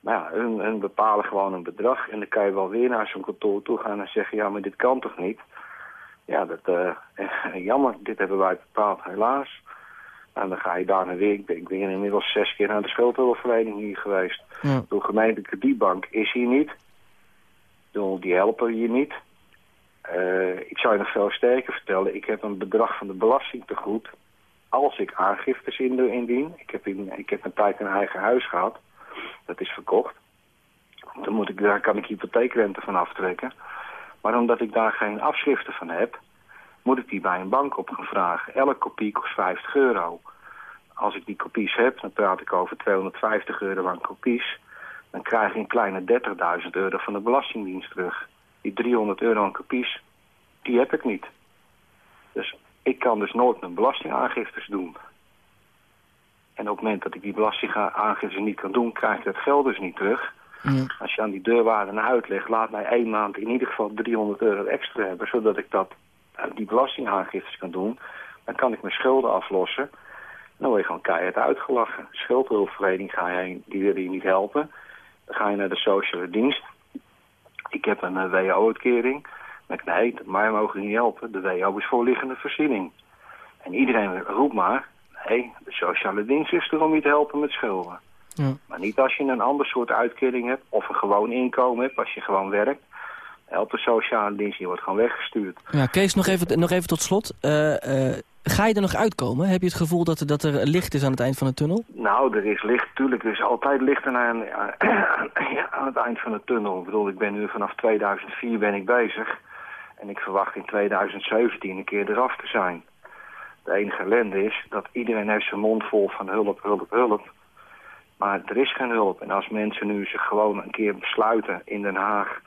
[SPEAKER 10] Maar ja, hun, hun bepalen gewoon een bedrag. En dan kan je wel weer naar zo'n kantoor toe gaan en zeggen, ja, maar dit kan toch niet? Ja, dat, eh, jammer, dit hebben wij bepaald, helaas. En dan ga je daarna weer, ik ben, ik ben inmiddels zes keer naar de schuldhulpverlening hier geweest.
[SPEAKER 3] Ja.
[SPEAKER 10] De gemeente kredietbank is hier niet. Die helpen je niet. Eh, ik zou je nog veel sterker vertellen. Ik heb een bedrag van de belasting te goed. Als ik aangiftes in- indien. Ik heb, in, ik heb een tijd een eigen huis gehad. Dat is verkocht. Dan moet ik, daar kan ik hypotheekrente van aftrekken. Maar omdat ik daar geen afschriften van heb... moet ik die bij een bank op gaan vragen. Elke kopie kost 50 euro. Als ik die kopies heb, dan praat ik over 250 euro aan kopies. Dan krijg ik een kleine 30.000 euro van de Belastingdienst terug. Die 300 euro aan kopies, die heb ik niet. Dus ik kan dus nooit mijn belastingaangiftes doen. En op het moment dat ik die belastingaangiftes niet kan doen, krijg ik dat geld dus niet terug.
[SPEAKER 3] Ja.
[SPEAKER 10] Als je aan die deurwaarde naar uitlegt, laat mij één maand in ieder geval 300 euro extra hebben, zodat ik dat, die belastingaangiftes kan doen. Dan kan ik mijn schulden aflossen. En dan word je gewoon keihard uitgelachen. Schuldhulpverlening ga je die willen je niet helpen. Dan ga je naar de sociale dienst. Ik heb een eh, WO-uitkering. Ik, nee, mij mogen niet helpen. De WO is voorliggende voorziening. En iedereen roept maar, nee, de sociale dienst is er om je te helpen met schulden.
[SPEAKER 3] Ja.
[SPEAKER 10] Maar niet als je een ander soort uitkering hebt of een gewoon inkomen hebt, als je gewoon werkt. Helpt de sociale dienst, je wordt gewoon weggestuurd.
[SPEAKER 3] Ja, Kees, nog even, nog even tot slot. Eh, eh, ga je er nog uitkomen? Heb je het gevoel dat, er- dat er licht is aan het eind van de tunnel?
[SPEAKER 10] Nou, er is licht, tuurlijk, er is altijd licht aan, aan het eind van de tunnel. Ik bedoel, ik ben nu vanaf 2004 ben ik bezig. En ik verwacht in 2017 een keer eraf te zijn. De enige ellende is dat iedereen heeft zijn mond vol van hulp, hulp, hulp. Maar er is geen hulp. En als mensen nu zich gewoon een keer besluiten in Den Haag...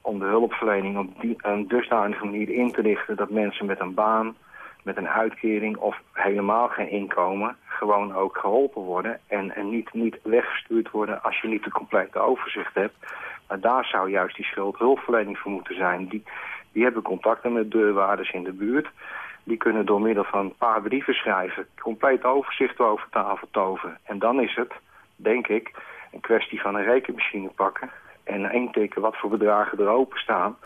[SPEAKER 10] om de hulpverlening op die, een dusdanige manier in te richten... dat mensen met een baan, met een uitkering of helemaal geen inkomen... gewoon ook geholpen worden en, en niet, niet weggestuurd worden... als je niet de complete overzicht hebt. Maar daar zou juist die schuldhulpverlening voor moeten zijn. Die, die hebben contacten met deurwaarders in de buurt... Die kunnen door middel van een paar brieven schrijven... compleet overzicht over tafel toveren. En dan is het, denk ik, een kwestie van een rekenmachine pakken... en intikken wat voor bedragen er openstaan.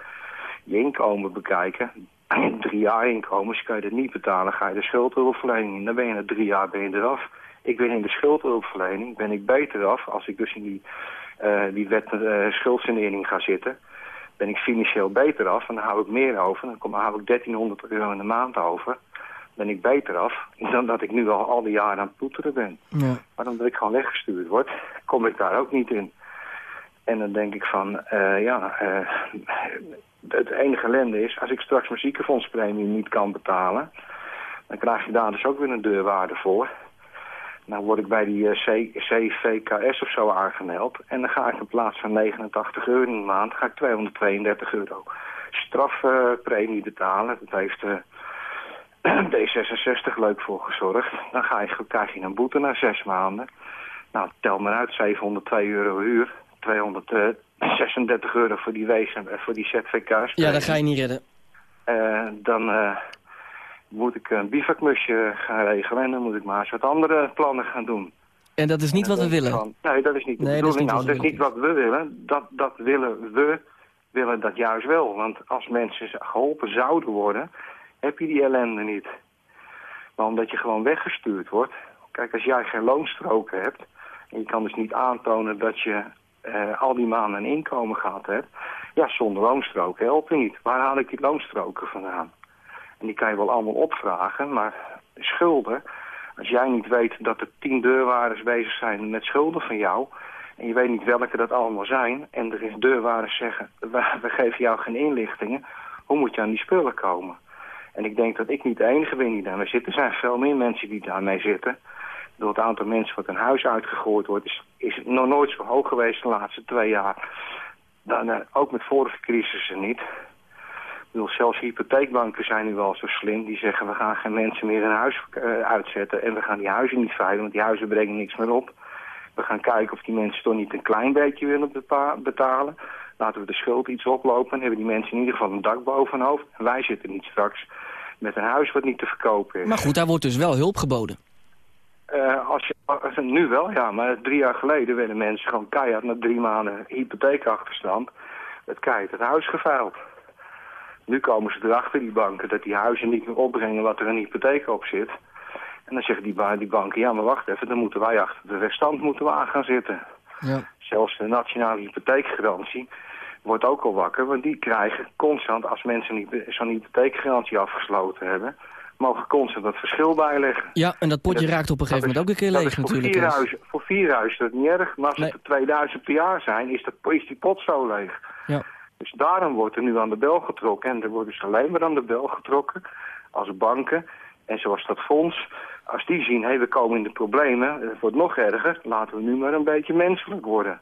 [SPEAKER 10] Je inkomen bekijken. Drie jaar inkomens kan je het niet betalen. Ga je de schuldhulpverlening in. Dan ben je na drie jaar ben je eraf. Ik ben in de schuldhulpverlening. Ben ik beter af als ik dus in die, eh, die wet schuldsanering ga zitten ben ik financieel beter af en dan hou ik meer over. Dan kom, hou ik 1300 euro in de maand over. Ben ik beter af dan dat ik nu al al die jaren aan het ploeteren ben.
[SPEAKER 3] Ja.
[SPEAKER 10] Maar omdat ik gewoon weggestuurd word, kom ik daar ook niet in. En dan denk ik van, eh, ja, eh, het enige ellende is, als ik straks mijn ziekenfondspremie niet kan betalen, dan krijg je daar dus ook weer een deurwaarde voor. Dan word ik bij die eh, C- CVKS of zo aangemeld. En dan ga ik in plaats van 89 euro in de maand, ga ik 232 euro strafpremie betalen. Dat heeft eh, D66 leuk voor gezorgd. Dan ga je, krijg je een boete na zes maanden. Nou, tel maar uit, 702 euro huur. 236 euro voor die wezen, eh, voor die ZVK's.
[SPEAKER 3] ja, dat ga je niet redden.
[SPEAKER 10] Eh, dan eh, moet ik een bivakmusje gaan regelen en dan moet ik maar eens wat andere plannen gaan doen.
[SPEAKER 3] En dat is niet wat we willen.
[SPEAKER 10] van, nee, dat is niet de
[SPEAKER 3] Nee, dat is
[SPEAKER 10] bedoeling.
[SPEAKER 3] niet
[SPEAKER 10] nou, dat is niet wat we willen. Dat, dat willen we, willen dat juist wel. Want als mensen geholpen zouden worden, heb je die ellende niet. Maar omdat je gewoon weggestuurd wordt. Kijk, als jij geen loonstroken hebt, en je kan dus niet aantonen dat je eh, al die maanden een inkomen gehad hebt. Ja, zonder loonstroken helpt je niet. Waar haal ik die loonstroken vandaan? En die kan je wel allemaal opvragen, maar schulden... Als jij niet weet dat er tien deurwaarders bezig zijn met schulden van jou... en je weet niet welke dat allemaal zijn... en er is deurwaarders zeggen, we geven jou geen inlichtingen... hoe moet je aan die spullen komen? En ik denk dat ik niet de enige ben die daarmee zit. Er zijn veel meer mensen die daarmee zitten. Door het aantal mensen wat een huis uitgegooid wordt... is, is nog nooit zo hoog geweest de laatste twee jaar. Dan, eh, ook met vorige crisissen niet... Ik bedoel, zelfs hypotheekbanken zijn nu wel zo slim. Die zeggen, we gaan geen mensen meer een huis eh, uitzetten. En we gaan die huizen niet veilen, want die huizen brengen niks meer op. We gaan kijken of die mensen toch niet een klein beetje willen betalen. Laten we de schuld iets oplopen. Dan hebben die mensen in ieder geval een dak boven hun hoofd. En wij zitten niet straks met een huis wat niet te verkopen is.
[SPEAKER 3] Maar goed, daar wordt dus wel hulp geboden.
[SPEAKER 10] Eh, als je, nu wel, ja. Maar drie jaar geleden werden mensen gewoon keihard na drie maanden hypotheekachterstand... het keihard het huis geveild. Nu komen ze erachter, die banken, dat die huizen niet meer opbrengen wat er een hypotheek op zit. En dan zeggen die, die banken, ja maar wacht even, dan moeten wij achter de restant moeten we aan gaan zitten.
[SPEAKER 3] Ja.
[SPEAKER 10] Zelfs de nationale hypotheekgarantie wordt ook al wakker, want die krijgen constant, als mensen niet zo'n hypotheekgarantie afgesloten hebben, mogen constant dat verschil bijleggen.
[SPEAKER 3] Ja, en dat potje
[SPEAKER 10] Dat-
[SPEAKER 3] raakt op een gegeven moment ook een keer leeg
[SPEAKER 10] voor
[SPEAKER 3] natuurlijk.
[SPEAKER 10] Vier huizen, voor vier huizen is dat niet erg, maar als
[SPEAKER 3] Nee.
[SPEAKER 10] het er 2000 per jaar zijn, is, dat, is die pot zo leeg.
[SPEAKER 3] Ja.
[SPEAKER 10] Dus daarom wordt er nu aan de bel getrokken. En er wordt dus alleen maar aan de bel getrokken als banken. En zoals dat fonds, als die zien, hé, we komen in de problemen, het wordt nog erger, laten we nu maar een beetje menselijk worden.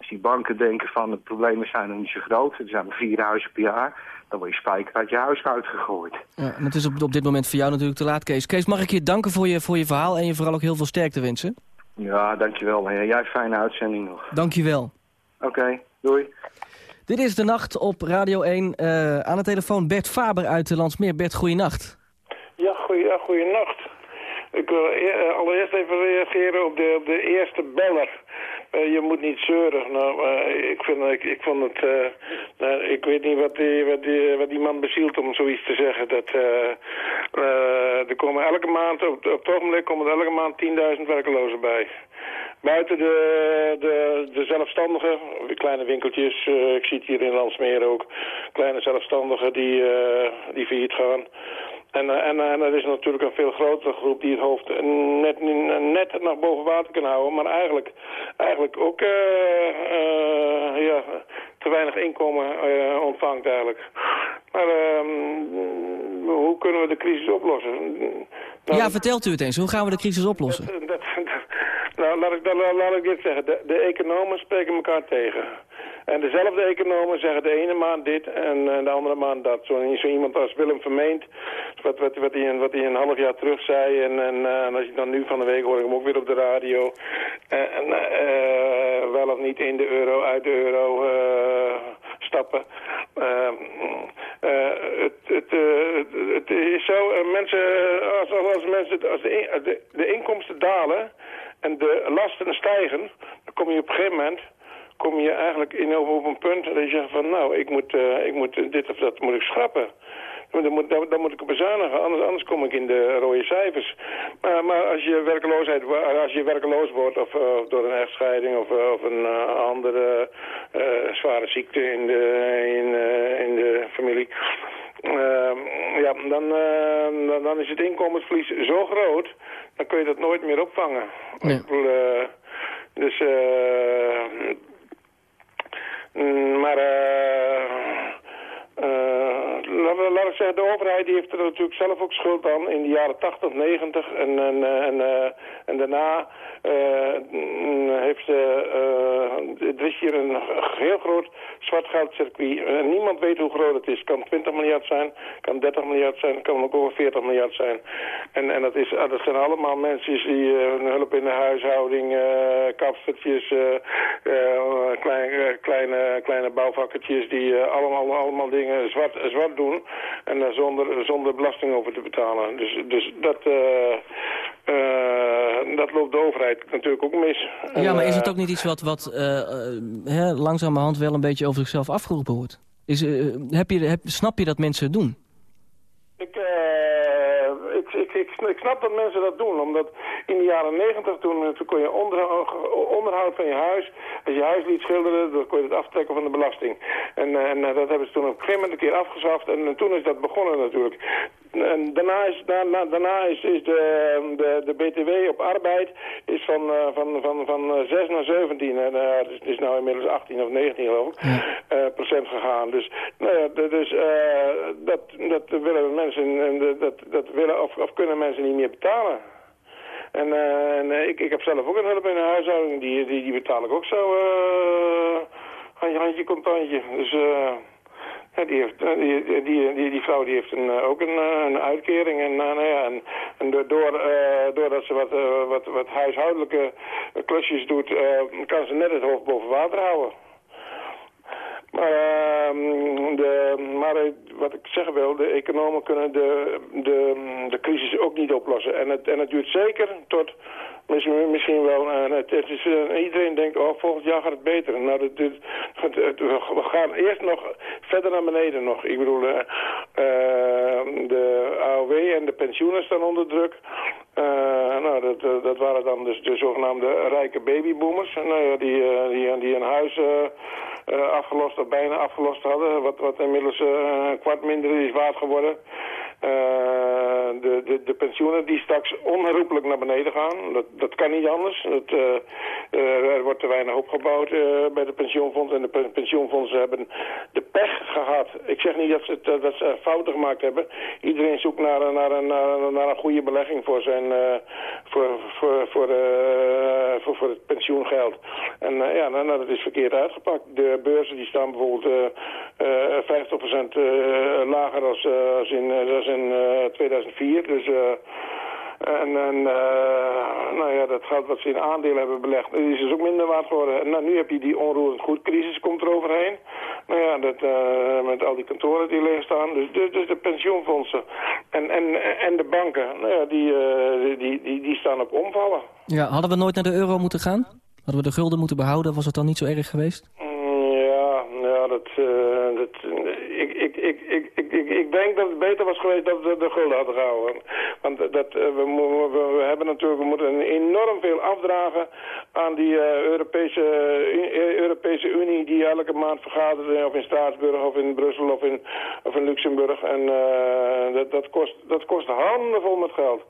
[SPEAKER 10] Als die banken denken van de problemen zijn nog niet zo groot, er zijn maar vier huizen per jaar, dan word je spijker uit je huis uitgegooid.
[SPEAKER 3] Ja, en het is op, op dit moment voor jou natuurlijk te laat, Kees. Kees, mag ik je danken voor je, voor je verhaal en je vooral ook heel veel sterkte wensen?
[SPEAKER 10] Ja, dankjewel. Jij fijne uitzending nog.
[SPEAKER 3] Dank je wel.
[SPEAKER 10] Oké, doei.
[SPEAKER 3] Dit is De Nacht op Radio 1. Eh, aan de telefoon Bert Faber uit de Landsmeer. Bert, goeienacht.
[SPEAKER 11] Ja, goeie, ja, goeienacht. Ik wil e- eh, allereerst even reageren op de, op de eerste beller. Eh, je moet niet zeuren. Nou, eh, ik, vind, ik, ik vond het... eh, nou, ik weet niet wat die, wat, die, wat die man bezielt om zoiets te zeggen. Dat, er komen elke maand, op, op het ogenblik komen er elke maand 10.000 werklozen bij. Buiten de, de, de zelfstandigen, kleine winkeltjes, ik zie het hier in Landsmeer ook, kleine zelfstandigen die, die failliet gaan. En, eh, en, en er is natuurlijk een veel grotere groep die het hoofd net, net nog boven water kan houden, maar eigenlijk, eigenlijk ook eh, eh, ja, te weinig inkomen eh, ontvangt eigenlijk. Maar ehm, hoe kunnen we de crisis oplossen? Nou,
[SPEAKER 3] Ja, vertelt u het eens. Hoe gaan we de crisis oplossen?
[SPEAKER 11] dat, dat- nou, laat ik, dan, laat ik dit zeggen. De, de economen spreken elkaar tegen. En dezelfde economen zeggen de ene maand dit en eh, de andere maand dat. Zo, zo iemand als Willem Vermeend, wat, wat, wat, hij, een- wat hij een half jaar terug zei. En, en, eh, en als je dan nu van de week hoor ik hem ook weer op de radio. En, en, eh, wel of niet in de euro, uit de euro eh, stappen. Ehm, eh, het, eh, is zo, eh, mensen, als, als, mensen, als de, de, de inkomsten dalen en de lasten stijgen, dan kom je op een gegeven moment kom je eigenlijk in, op, op een punt dat je zegt van nou, ik moet, eh, ik moet dit of dat moet ik schrappen. Dan moet, dan, dan moet ik bezuinigen, anders, anders kom ik in de rode cijfers. Maar, maar als je werkeloosheid, als je werkeloos wordt of, eh, of door een echtscheiding of, eh, of een eh, andere eh, zware ziekte in de, in, eh, in de familie. Ehm, ja, ja, dan, eh, dan, dan is het inkomensverlies zo groot, dan kun je dat nooit meer opvangen.
[SPEAKER 3] Ja.
[SPEAKER 11] Eh, dus, eh, mm, maar, eh, eh, laat, ik zeggen, de overheid die heeft er natuurlijk zelf ook schuld aan in de jaren 80, 90 en, en, eh, en, eh, en daarna eh, heeft ze, er is hier een heel groot zwart geldcircuit. Eh, niemand weet hoe groot het is. Kan 20 miljard zijn, kan 30 miljard zijn, kan ook over 40 miljard zijn. En, en dat, is, dat zijn allemaal mensen die een hulp in de huishouding, kapstertjes, klein, kleine, kleine bouwvakketjes die allemaal, allemaal dingen zwart, zwart doen en daar zonder, zonder belasting over te betalen. Dus, dus dat, eh, eh, dat loopt de overheid natuurlijk ook mis.
[SPEAKER 3] Ja, maar is
[SPEAKER 11] Eh,
[SPEAKER 3] het ook niet iets wat, wat hè, langzamerhand wel een beetje over zichzelf afgeroepen wordt? Is, heb je, heb, snap je dat mensen het doen?
[SPEAKER 11] Ik, eh, ik, ik, snap dat mensen dat doen, omdat in de jaren negentig toen, toen kon je onderhoud, onderhoud van je huis, als je huis liet schilderen, dan kon je het aftrekken van de belasting. En, eh, en eh, dat hebben ze toen op een gegeven moment een keer afgeschaft en, eh, toen is dat begonnen natuurlijk. En daarna is, daarna, daarna is, is de, de, de BTW op arbeid is van, eh, van, van, van eh, 6 naar 17 en eh, het, is, het is nou inmiddels 18 of 19 geloof ik, eh, procent gegaan. Dus, nou ja, dus eh, dat, dat willen mensen, en dat, dat, dat willen of, of kunnen mensen niet meer betalen. En, eh, eh, ik, ik heb zelf ook een hulp in de huishouding, die, die, die betaal ik ook zo eh handje, handje contantje. Dus ja, die, heeft, die, die, die, die, vrouw die heeft een, ook een, een uitkering. En, nou ja, en, door- eh, doordat ze wat, eh, wat, wat huishoudelijke klusjes doet, kan ze net het hoofd boven water houden. Maar, ehm, de, maar wat ik zeggen wil, de economen kunnen de, de, de crisis ook niet oplossen. En het, en het duurt zeker tot misschien, misschien wel, en het, het is, eh, iedereen denkt, oh volgend jaar gaat het beter. Nou, we gaan eerst nog verder naar beneden nog. Ik bedoel, eh, eh, de AOW en de pensioenen staan onder druk. Eh, nou, dat, eh, dat waren dan dus de zogenaamde rijke babyboomers. Nou ja, die, eh, die, die een huis eh, eh, afgelost of bijna afgelost hadden. Wat, wat inmiddels eh, een kwart minder is waard geworden. Eh, de, de, de pensioenen die straks onherroepelijk naar beneden gaan. Dat, dat kan niet anders. Dat, eh, eh, er wordt te weinig opgebouwd bij de pensioenfondsen. En de pe- pensioenfondsen hebben de pech gehad. Ik zeg niet dat ze, het, dat ze fouten gemaakt hebben. Iedereen zoekt naar, naar, naar, naar een goede belegging voor, zijn, voor, voor, voor, voor, het pensioengeld. En eh, ja, nou, nou, dat is verkeerd uitgepakt. De beurzen die staan bijvoorbeeld eh, eh, 50% eh, lager eh, als in, in eh, 2004. Dus... en, en eh, nou ja, dat geld wat ze in aandelen hebben belegd, is dus ook minder waard geworden. En nou, nu heb je die onroerend goed crisis komt er overheen. Nou ja, dat, met al die kantoren die leeg staan. Dus, dus, dus de pensioenfondsen en, en, en de banken, nou ja, die, die, die, die staan op omvallen.
[SPEAKER 3] Ja, hadden we nooit naar de euro moeten gaan? Hadden we de gulden moeten behouden? Was het dan niet zo erg geweest?
[SPEAKER 11] Mm, Ja, ja dat, eh, dat, ik, ik, ik, ik, ik, ik, ik denk dat het beter was geweest dat we de gulden hadden gehouden. Want dat, eh, we, we, hebben natuurlijk we moeten enorm veel afdragen aan die eh, Europese, eh, Europese Unie die elke maand vergadert, of in Straatsburg, of in Brussel, of in, of in Luxemburg. En dat, dat, kost, dat kost handenvol met geld.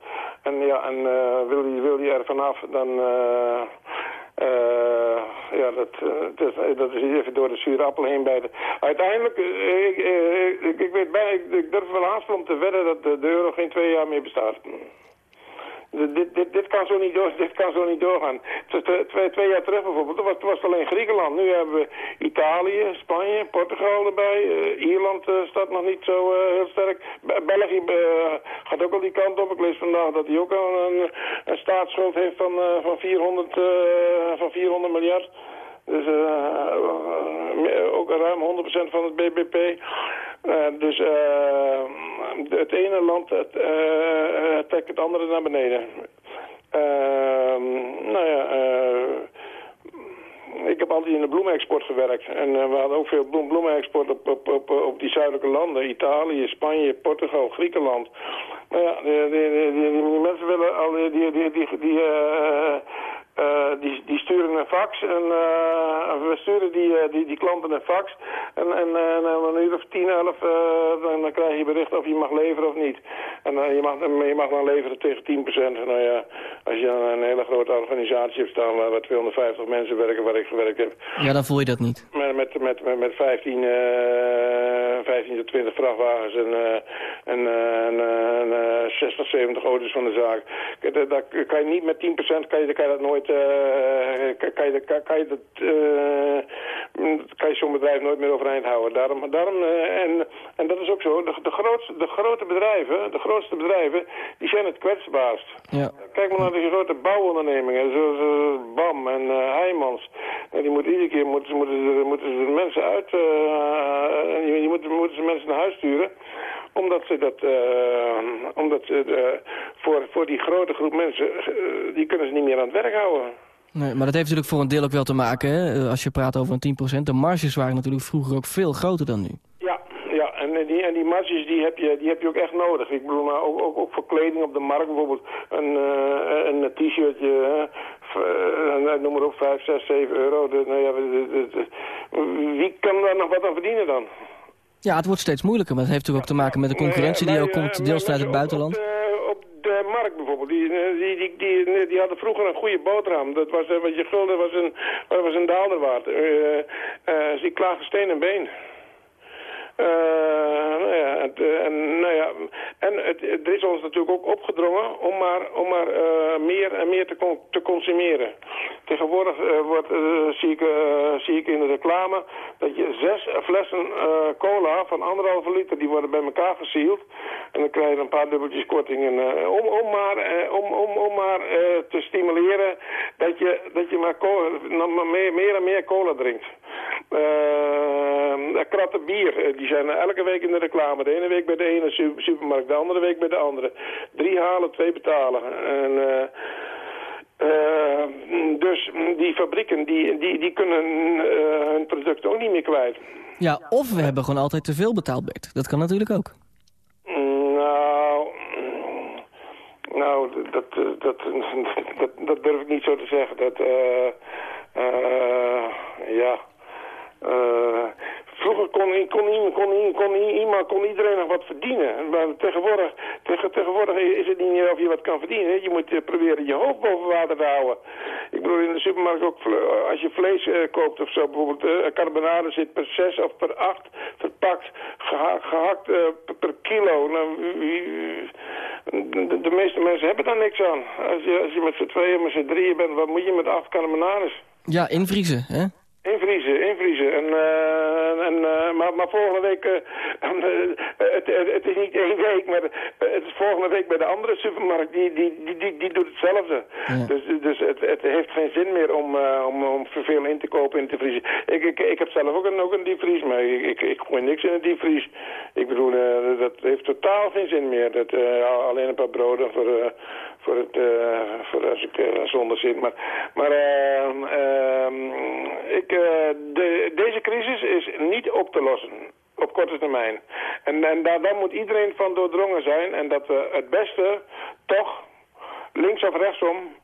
[SPEAKER 11] En ja, en wil, wil je er vanaf, dan... eh, ja, dat, eh, dat, dat is even door de zure appel heen bijten. Uiteindelijk, eh, ik, ik, weet bijna, ik, durf wel haast om te wedden dat de, de euro geen twee jaar meer bestaat. Dit, dit, dit, kan zo niet door, dit kan zo niet doorgaan. Twee, twee jaar terug bijvoorbeeld, toen was, toen was het alleen Griekenland. Nu hebben we Italië, Spanje, Portugal erbij. Eh, Ierland eh, staat nog niet zo eh, heel sterk. Be- België gaat ook al die kant op. Ik lees vandaag dat hij ook al een, een staatsschuld heeft van, van, 400, eh, van 400 miljard. Dus eh, eh, ook ruim 100% van het BBP. Eh, dus eh, het ene land het, trekt het andere naar beneden. Ehm, nou ja, ik heb altijd in de bloemenexport gewerkt. En we hadden ook veel bloem, bloemenexport op, op, op, op die zuidelijke landen. Italië, Spanje, Portugal, Griekenland. Nou ja, die- die mensen willen al die, die, die, die, die, eh, die, die sturen een fax en eh, we sturen die, eh, die, die klanten een fax. En, en, en om een uur of tien, elf, dan, dan krijg je bericht of je mag leveren of niet. En je, mag, je mag dan leveren tegen 10%. Nou ja, als je dan een hele grote organisatie hebt staan waar, waar 250 mensen werken, waar ik gewerkt heb.
[SPEAKER 3] Ja, dan voel je dat niet.
[SPEAKER 11] Met, met, met, met, met 15, eh 15 tot 20 vrachtwagens en, en, en, eh, en eh, 60, 70 auto's van de zaak. Dat kan je niet met 10% kan je, kan je dat nooit, eh, kan, kan je, kan, kan je dat, eh, mm, kan je zo'n bedrijf nooit meer overeind houden. Daarom, daarom eh, en, en dat is ook zo, de, de, grootste, de grote bedrijven, de grootste bedrijven, die zijn het kwetsbaarst.
[SPEAKER 3] Ja.
[SPEAKER 11] Kijk maar naar die grote bouwondernemingen, zoals eh, BAM en eh Heijmans. En die moeten iedere keer moeten, moeten, moeten ze de mensen uit, eh, die, die moeten, moeten ze mensen naar huis sturen omdat ze dat, eh, omdat ze, eh, voor, voor die grote groep mensen, eh, die kunnen ze niet meer aan het werk houden.
[SPEAKER 3] Nee, maar dat heeft natuurlijk voor een deel ook wel te maken, hè? Als je praat over een 10%. De marges waren natuurlijk vroeger ook veel groter dan nu.
[SPEAKER 11] Ja, ja en die, en die marges die heb, je, die heb je ook echt nodig. Ik bedoel, maar ook, ook, ook voor kleding op de markt, bijvoorbeeld een, een t-shirtje, noem maar op, 5, 6, 7 euro. De, nou ja, de- de- de- wie kan daar nog wat aan verdienen dan?
[SPEAKER 3] Ja, het wordt steeds moeilijker, maar het heeft natuurlijk ook te maken met de concurrentie die ook komt
[SPEAKER 11] eh,
[SPEAKER 3] deels vanuit het buitenland.
[SPEAKER 11] De, markt bijvoorbeeld, die, eh, die, die, die, die hadden vroeger een goede boterham. Dat was, eh, wat je gulden was een, dat was een daalder waard. Eh, eh, ze klagen steen en been. Eh, nou ja, eh, en, nou ja, en het, het is ons natuurlijk ook opgedrongen om maar, om maar eh, meer en meer te, con- te consumeren. Tegenwoordig wordt, zie, ik, zie ik in de reclame dat je zes flessen cola van anderhalve liter, die worden bij elkaar gesield. En dan krijg je een paar dubbeltjes korting. En, eh, om, om maar, eh, om, om, om maar eh, te stimuleren dat je, dat je maar meer, meer en meer cola drinkt. Eh, kratten bier, eh, die zijn elke week in de reclame. De ene week bij de ene su- supermarkt, de andere week bij de andere. Drie halen, twee betalen. En, eh, eh, dus die fabrieken die, die, die kunnen hun product ook niet meer kwijt.
[SPEAKER 3] Ja, of we hebben gewoon altijd te veel betaald, Bert. Dat kan natuurlijk ook.
[SPEAKER 11] Nou, nou dat, dat, dat, dat, dat durf ik niet zo te zeggen. Dat, eh, eh, ja, eh, vroeger kon, kon, kon, kon, iemand, kon iedereen nog wat verdienen. Maar tegenwoordig, tegen, tegenwoordig is het niet meer of je wat kan verdienen. Je moet eh, proberen je hoofd boven water te houden. Ik bedoel, in de supermarkt ook, vle- als je vlees eh, koopt of zo, bijvoorbeeld eh, carbonade zit per 6 of per 8 verpakt, geha gehakt eh, per, per kilo. Nou, de, de meeste mensen hebben daar niks aan. Als je, als je met z'n tweeën, met z'n drieën bent, wat moet je met acht carbonades?
[SPEAKER 3] Ja, invriezen, hè?
[SPEAKER 11] Invriezen, invriezen. En, eh, en, eh, maar, maar volgende week, eh, het, het, het is niet één week, maar het is volgende week bij de andere supermarkt, die, die, die, die, die doet hetzelfde. Dus, dus het, het heeft geen zin meer om, om, om veel in te kopen en te vriezen. Ik, ik, ik heb zelf ook een, ook een diepvries, maar ik, ik, ik gooi niks in een diepvries. Ik bedoel, dat heeft totaal geen zin meer. Dat, eh, alleen een paar broden voor, voor, het, eh, voor als ik zonder zit. Maar, maar ehm, ehm, ik, de, deze crisis is niet op te lossen op korte termijn. En, en daar, daar moet iedereen van doordrongen zijn. En dat we het beste toch links of rechtsom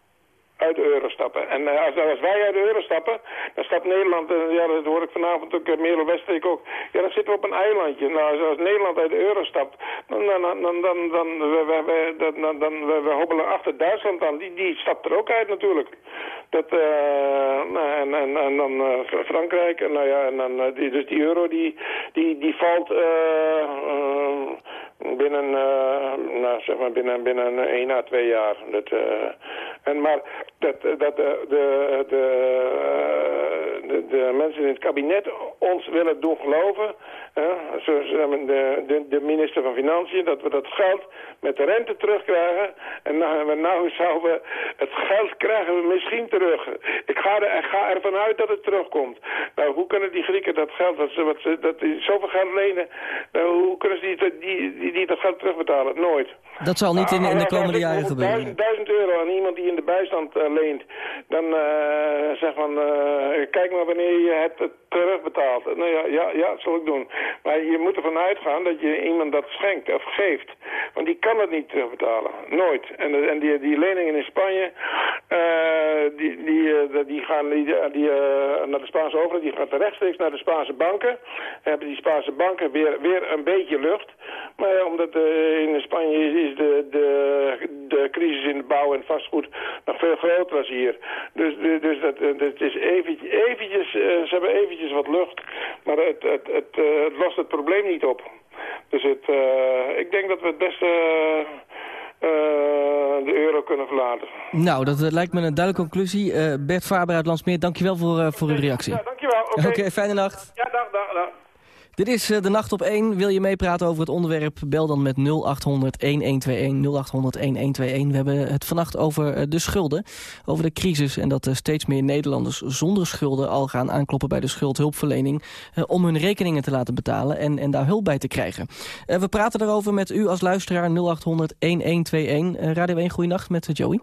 [SPEAKER 11] uit de euro stappen. En eh, als, als wij uit de euro stappen, dan stapt Nederland, en ja, dat hoor ik vanavond ook, uh, Merel Westerik ook, ja, dan zitten we op een eilandje. Nou, als, als Nederland uit de euro stapt, dan, dan, dan, dan, dan, we, we, dan, dan, we, we hobbelen achter Duitsland aan. Die, die stapt er ook uit natuurlijk. Dat, uh, nou, en, en, dan uh, Frankrijk, en, nou ja, en dan, uh, die, dus die euro, die, die, die valt binnen, uh, nou, zeg maar binnen, binnen 1 à 2 jaar. Dat, uh, en maar dat, dat de, de, de, de, de, mensen in het kabinet ons willen doen geloven, uh, zoals de, de, de minister van Financiën, dat we dat geld met de rente terugkrijgen. En nou, nou zouden we het geld krijgen we misschien terug. Ik ga, er, ik ga ervan uit dat het terugkomt. Nou, hoe kunnen die Grieken dat geld, dat ze, wat ze dat zoveel geld lenen, nou, hoe kunnen ze die, die, die, die dat geld terugbetalen? Nooit.
[SPEAKER 3] Dat zal niet in, in de komende jaren gebeuren.
[SPEAKER 11] Duizend, duizend euro aan iemand die in de bijstand uh, leent, dan uh, zeg van, uh, kijk maar wanneer je het terugbetaalt. Nou ja, ja, ja, zal ik doen. Maar je moet ervan uitgaan dat je iemand dat schenkt of geeft. Want die kan het niet terugbetalen. Nooit. En, en die, die leningen in Spanje, uh, die, die, eh, die gaan die, die, eh, naar de Spaanse overheid, die gaan rechtstreeks naar de Spaanse banken. Hebben die Spaanse banken weer, weer een beetje lucht. Maar omdat eh, in Spanje is, de, de, de crisis in de bouw en vastgoed nog veel groter dan hier. Dus, dus dus dat, eh, dat is eventjes, eventjes eh, ze hebben eventjes wat lucht. Maar het, het, het, eh, het lost het probleem niet op. Dus het, eh, ik denk dat we het beste de euro kunnen verlaten.
[SPEAKER 3] Nou, dat lijkt me een duidelijke conclusie. Bert Faber uit Landsmeer, dankjewel voor, voor uw reactie.
[SPEAKER 11] Ja, dankjewel. Oké,
[SPEAKER 3] Oké, fijne nacht.
[SPEAKER 11] Ja.
[SPEAKER 3] Dit is eh, De Nacht op 1. Wil je meepraten over het onderwerp? Bel dan met 0800 1121 0800 1121. We hebben het vannacht over eh, de schulden, over de crisis... en dat er steeds meer Nederlanders zonder schulden al gaan aankloppen bij de schuldhulpverlening... eh, om hun rekeningen te laten betalen en, en daar hulp bij te krijgen. Eh, we praten daarover met u als luisteraar 0800 1121. Eh, Radio 1, goeienacht met eh, Joey.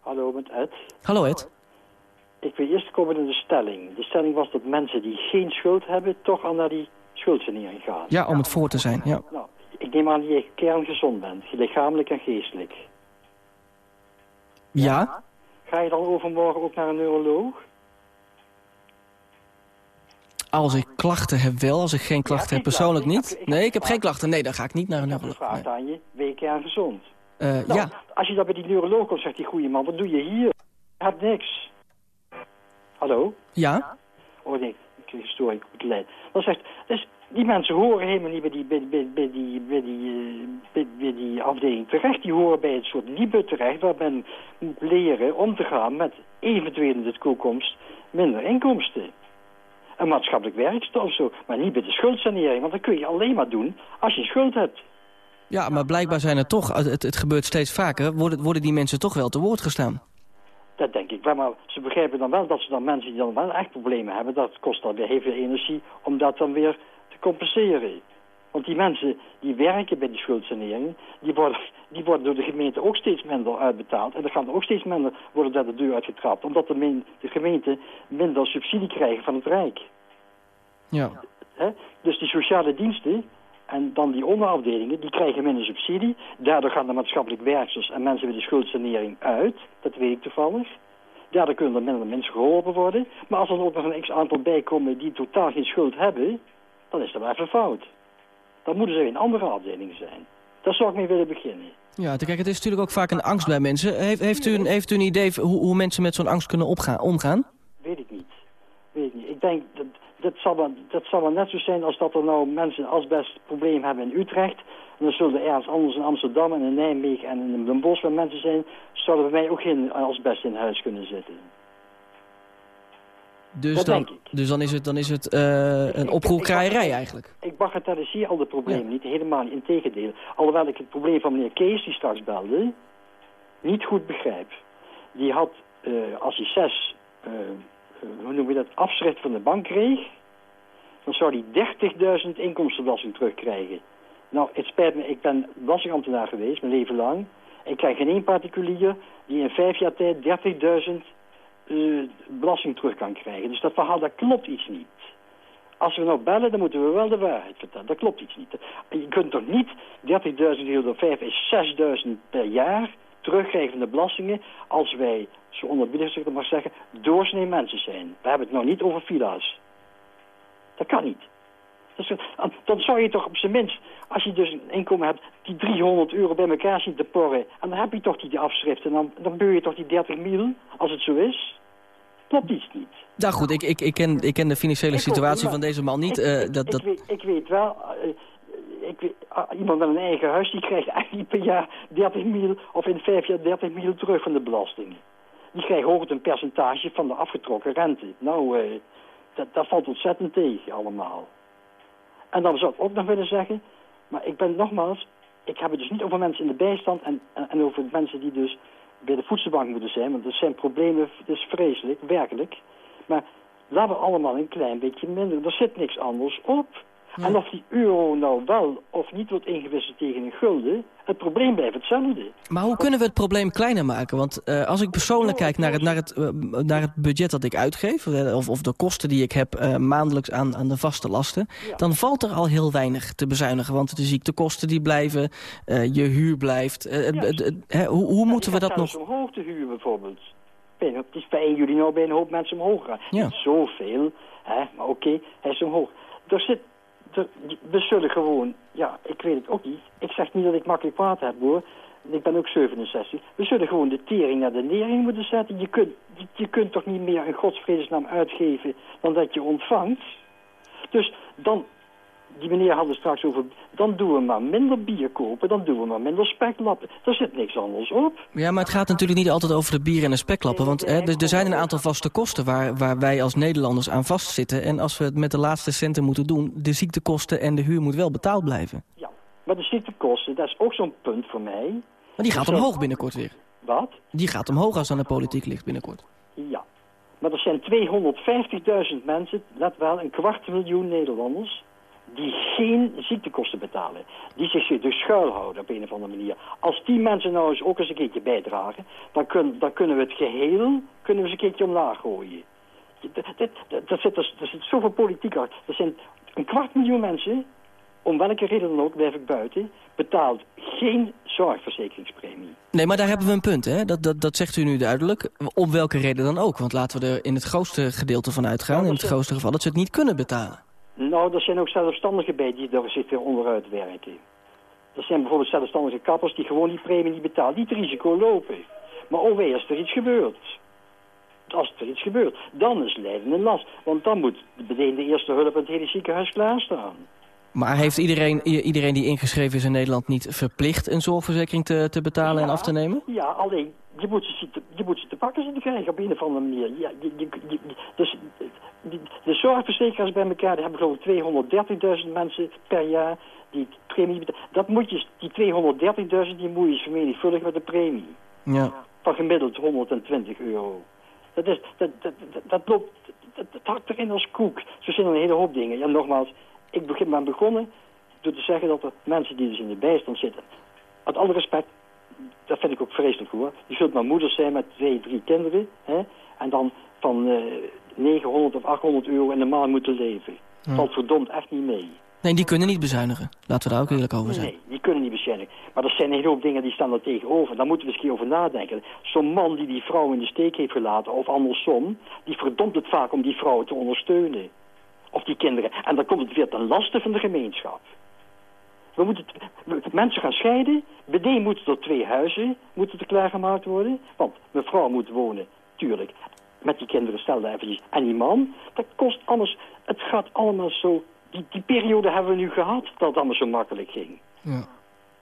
[SPEAKER 12] Hallo, met Ed.
[SPEAKER 3] Hallo Ed.
[SPEAKER 12] Ik wil eerst komen in de stelling. De stelling was dat mensen die geen schuld hebben... toch al naar die schuldsanering gaan.
[SPEAKER 3] Ja, om het voor te zijn. Ja.
[SPEAKER 12] Nou, ik neem aan dat je kerngezond bent. Lichamelijk en geestelijk.
[SPEAKER 3] Ja?
[SPEAKER 12] Ga je dan overmorgen ook naar een neuroloog?
[SPEAKER 3] Als ik klachten heb wel, als ik geen klachten heb persoonlijk niet. Nee, ik heb geen klachten. Nee, dan ga ik niet naar een neuroloog.
[SPEAKER 12] Vraagt aan je, ben je kerngezond?
[SPEAKER 3] Eh,
[SPEAKER 12] Nou,
[SPEAKER 3] ja,
[SPEAKER 12] als je dat bij die neuroloog komt, zegt die goede man... wat doe je hier? Je hebt niks. Hallo?
[SPEAKER 3] ja.
[SPEAKER 12] Oh nee, ik storing op de lijn. Dan zegt, dus die mensen horen helemaal niet bij die, bij, bij, bij die, bij, die, eh, bij, bij die afdeling terecht. Die horen bij het soort liebe terecht waar men moet leren om te gaan met eventueel in de toekomst minder inkomsten. Een maatschappelijk werkster of zo, maar niet bij de schuldsanering. Want dat kun je alleen maar doen als je schuld hebt.
[SPEAKER 3] ja, maar blijkbaar zijn er toch, het, het gebeurt steeds vaker, worden, worden die mensen toch wel te woord gestaan.
[SPEAKER 12] Dat denk ik wel, maar ze begrijpen dan wel dat ze dan mensen die dan wel echt problemen hebben, dat kost dan weer heel veel energie om dat dan weer te compenseren. Want die mensen die werken bij die schuldsanering, die worden, die worden door de gemeente ook steeds minder uitbetaald. En er gaan er ook steeds minder worden daar de deur uitgetrapt, omdat de, gemeente minder subsidie krijgen van het Rijk.
[SPEAKER 3] Ja.
[SPEAKER 12] Dus die sociale diensten en dan die onderafdelingen, die krijgen minder subsidie. Daardoor gaan de maatschappelijk werksters en mensen bij de schuldsanering uit. Dat weet ik toevallig. Daardoor kunnen er minder mensen geholpen worden. Maar als er ook nog een x-aantal bij komen die totaal geen schuld hebben, dan is dat wel even fout. Dan moeten ze in andere afdelingen zijn. Daar zou ik mee willen beginnen.
[SPEAKER 3] Ja, kijk, het is natuurlijk ook vaak een angst bij mensen. Heeft, heeft, u, een, heeft u een idee hoe, hoe mensen met zo'n angst kunnen opgaan, omgaan?
[SPEAKER 12] Weet ik niet. Weet ik niet. Ik denk, dat, dat, zal wel, dat zal wel net zo zijn als dat er nou mensen een asbestprobleem hebben in Utrecht. En dan zullen er ergens anders in Amsterdam en in Nijmegen en in Den Bosch waar mensen zijn, zouden bij mij ook geen asbest in huis kunnen zitten.
[SPEAKER 3] Dus
[SPEAKER 12] Dat
[SPEAKER 3] dan, dus dan is het, dan is het eh, een oproerkraaierij eigenlijk.
[SPEAKER 12] Ik bagatelliseer al de problemen niet, helemaal niet, integendeel. Alhoewel ik het probleem van meneer Kees, die straks belde, niet goed begrijp. Die had, eh, als hij zes, eh, hoe noem je dat, afschrift van de bank kreeg, dan zou hij 30.000 inkomstenbelasting terugkrijgen. Nou, het spijt me, ik ben belastingambtenaar geweest, mijn leven lang. Ik krijg geen één particulier die in vijf jaar tijd 30.000 eh, belasting terug kan krijgen. Dus dat verhaal, dat klopt iets niet. Als we nou bellen, dan moeten we wel de waarheid vertellen. Dat klopt iets niet. Je kunt toch niet 30.000 deel door 5 is 6.000 per jaar terugkrijgen van de belastingen... als wij, zo onderbiedig ik dat mag zeggen, doorsnee mensen zijn. We hebben het nou niet over villa's. Dat kan niet. Dus, dan zou je toch op zijn minst, als je dus een inkomen hebt... die 300 euro bij elkaar zien te porren... en dan heb je toch die afschrift en dan, dan beur je toch die 30 mil, als het zo is... Klopt iets niet.
[SPEAKER 3] Nou goed, ik, ik, ik, ken, ik ken de financiële
[SPEAKER 12] Ik
[SPEAKER 3] situatie van deze man niet.
[SPEAKER 12] Ik,
[SPEAKER 3] eh, dat,
[SPEAKER 12] ik
[SPEAKER 3] dat,
[SPEAKER 12] weet, ik weet wel, eh, ik weet, ah, iemand met een eigen huis die krijgt eigenlijk per jaar 30 mil of in vijf jaar 30 mil terug van de belastingen. Die krijgt hoogst een percentage van de afgetrokken rente. Nou, eh, dat, dat valt ontzettend tegen allemaal. En dan zou ik ook nog willen zeggen, maar ik ben nogmaals, ik heb het dus niet over mensen in de bijstand en, en, over mensen die dus bij de voedselbank moeten zijn, want dat zijn problemen, dat is vreselijk, werkelijk. Maar laten we allemaal een klein beetje minder, er zit niks anders op. En of die euro nou wel of niet wordt ingewisseld tegen een gulden, het probleem blijft hetzelfde.
[SPEAKER 3] maar hoe kunnen we het probleem kleiner maken? Want eh, als ik persoonlijk kijk naar het, naar, het, eh, naar het budget dat ik uitgeef... eh, of, of de kosten die ik heb eh, maandelijks aan, aan de vaste lasten... dan valt er al heel weinig te bezuinigen. Want de ziektekosten die blijven, eh, je huur blijft. hoe, hoe moeten we dat nog...
[SPEAKER 12] Omhoog te huur bijvoorbeeld. het is bij 1 juli nou bij een hoop mensen omhoog gegaan.
[SPEAKER 3] Ja.
[SPEAKER 12] Niet zoveel, hè, maar oké, hij is omhoog. Er zit, we zullen gewoon, ja, ik weet het ook niet. Ik zeg niet dat ik makkelijk praat heb, hoor. Ik ben ook 67. We zullen gewoon de tering naar de nering moeten zetten. Je kunt, je kunt toch niet meer een godsvredesnaam uitgeven dan dat je ontvangt? Dus dan, die meneer had het straks over, dan doen we maar minder bier kopen, dan doen we maar minder speklappen. Er zit niks anders op.
[SPEAKER 3] Ja, maar het gaat natuurlijk niet altijd over de bier en de speklappen. Want hè, er, er zijn een aantal vaste kosten waar, waar wij als Nederlanders aan vastzitten. En als we het met de laatste centen moeten doen... de ziektekosten en de huur moet wel betaald blijven.
[SPEAKER 12] Maar de ziektekosten, dat is ook zo'n punt voor mij.
[SPEAKER 3] Maar die gaat omhoog binnenkort weer.
[SPEAKER 12] Wat?
[SPEAKER 3] Die gaat omhoog als aan de politiek ligt binnenkort.
[SPEAKER 12] Ja. Maar er zijn 250.000 mensen, let wel, een kwart miljoen Nederlanders, die geen ziektekosten betalen. Die zich dus schuilhouden op een of andere manier. Als die mensen nou eens ook eens een keertje bijdragen, dan, kun, dan kunnen we het geheel kunnen we eens een keertje omlaag gooien. Zit, er, er zit zoveel politiek uit. Er zijn een kwart miljoen mensen, om welke reden dan ook, blijf ik buiten, betaalt geen zorgverzekeringspremie.
[SPEAKER 3] Nee, maar daar hebben we een punt, hè? Dat, dat, dat zegt u nu duidelijk. Om welke reden dan ook. Want laten we er in het grootste gedeelte van uitgaan... in het grootste geval dat ze het niet kunnen betalen.
[SPEAKER 12] Nou, er zijn ook zelfstandigen bij die er zich weer onderuit werken. Er zijn bijvoorbeeld zelfstandige kappers die gewoon die premie niet betalen, die het risico lopen. Maar oh wee, als er iets gebeurt. Als er iets gebeurt, dan is lijden een last. Want dan moet meteen de eerste hulp in het hele ziekenhuis klaarstaan.
[SPEAKER 3] Maar heeft iedereen, iedereen die ingeschreven is in Nederland niet verplicht... een zorgverzekering te, te betalen en af te nemen?
[SPEAKER 12] Ja, alleen, je moet ze je moet ze te pakken zien te krijgen op een of andere manier. Ja, je, je, je- dus, de, de zorgverzekeraars bij elkaar die hebben geloof ik 230.000 mensen per jaar die premie betalen. Dat moet je, die 230.000 die moet je vermenigvuldigen met de premie.
[SPEAKER 3] Ja.
[SPEAKER 12] Van gemiddeld 120 euro. Dat, is, dat, dat, dat, dat loopt, dat, dat hakt erin als koek. Zo zijn er een hele hoop dingen. Ja, nogmaals, ik begin, ben begonnen door te zeggen dat er mensen die dus in de bijstand zitten. Uit alle respect, dat vind ik ook vreselijk hoor. Je zult maar moeders zijn met twee, drie kinderen. Hè, en dan van eh 900 of 800 euro in de maand moeten leven.
[SPEAKER 3] Ja.
[SPEAKER 12] Valt verdomd echt niet mee.
[SPEAKER 3] Nee, die kunnen niet bezuinigen. Laten we daar ook eerlijk over zijn.
[SPEAKER 12] Nee, die kunnen niet beschijnen. Maar er zijn een hoop dingen die staan er tegenover. Daar moeten we eens een keer over nadenken. Zo'n man die die vrouw in de steek heeft gelaten, of andersom, die verdomt het vaak om die vrouw te ondersteunen. Of die kinderen. En dan komt het weer ten laste van de gemeenschap. We moeten mensen gaan scheiden. Beneden moeten er twee huizen moeten er klaargemaakt worden. Want mevrouw moet wonen, tuurlijk. Met die kinderen, stel daar eventjes. En die man, dat kost alles. Het gaat allemaal zo... Die, die periode hebben we nu gehad, dat het allemaal zo makkelijk ging.
[SPEAKER 3] Ja.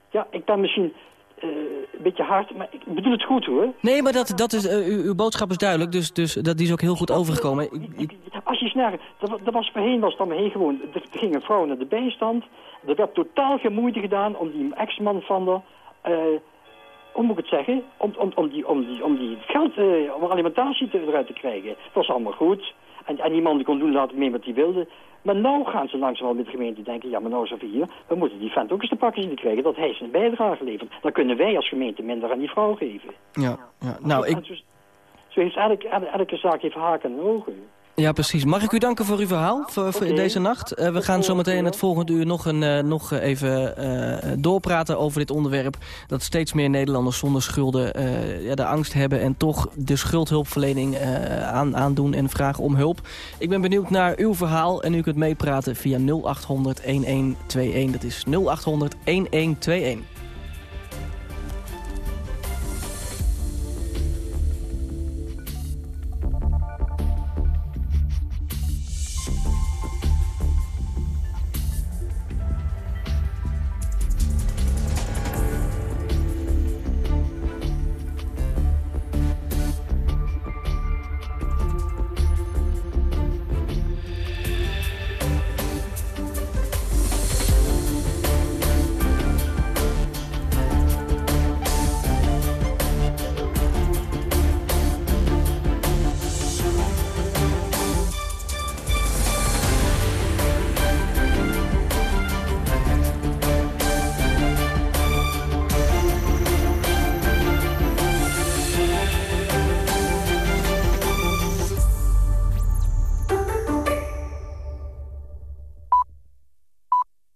[SPEAKER 12] Ja, ik ben misschien eh, een beetje hard, maar ik bedoel het goed hoor.
[SPEAKER 3] Nee, maar dat, dat is, eh, uw, uw boodschap is duidelijk, dus, dus dat die is ook heel goed overgekomen. Ik- ik-
[SPEAKER 12] Als je eens naar... Er, wa- er was voorheen was dan heen gewoon... Er, er ging een vrouw naar de bijstand. Er werd totaal geen moeite gedaan om die ex-man van de... eh, hoe moet ik het zeggen? Om, om, om, die, om, die, om die geld, eh, om alimentatie te, eruit te krijgen. Dat was allemaal goed. En, en die man die kon doen laten mee wat hij wilde. Maar nou gaan ze langzamerhand met de gemeente denken... ja, maar nou is er hier. We moeten die vent ook eens te pakken zien te krijgen... dat hij zijn bijdrage levert. Dan kunnen wij als gemeente minder aan die vrouw geven.
[SPEAKER 3] Ja, ja. Nou, ik,
[SPEAKER 12] zo, heeft elke, elke, elke zaak heeft haken en ogen.
[SPEAKER 3] Ja, precies. Mag ik u danken voor uw verhaal voor, deze nacht? Eh, we gaan zo meteen in het volgende uur nog, een, eh, nog even eh, doorpraten over dit onderwerp. Dat steeds meer Nederlanders zonder schulden ja, de angst hebben... en toch de schuldhulpverlening aan, aandoen en vragen om hulp. Ik ben benieuwd naar uw verhaal en u kunt meepraten via 0800 1121. Dat is 0800 1121.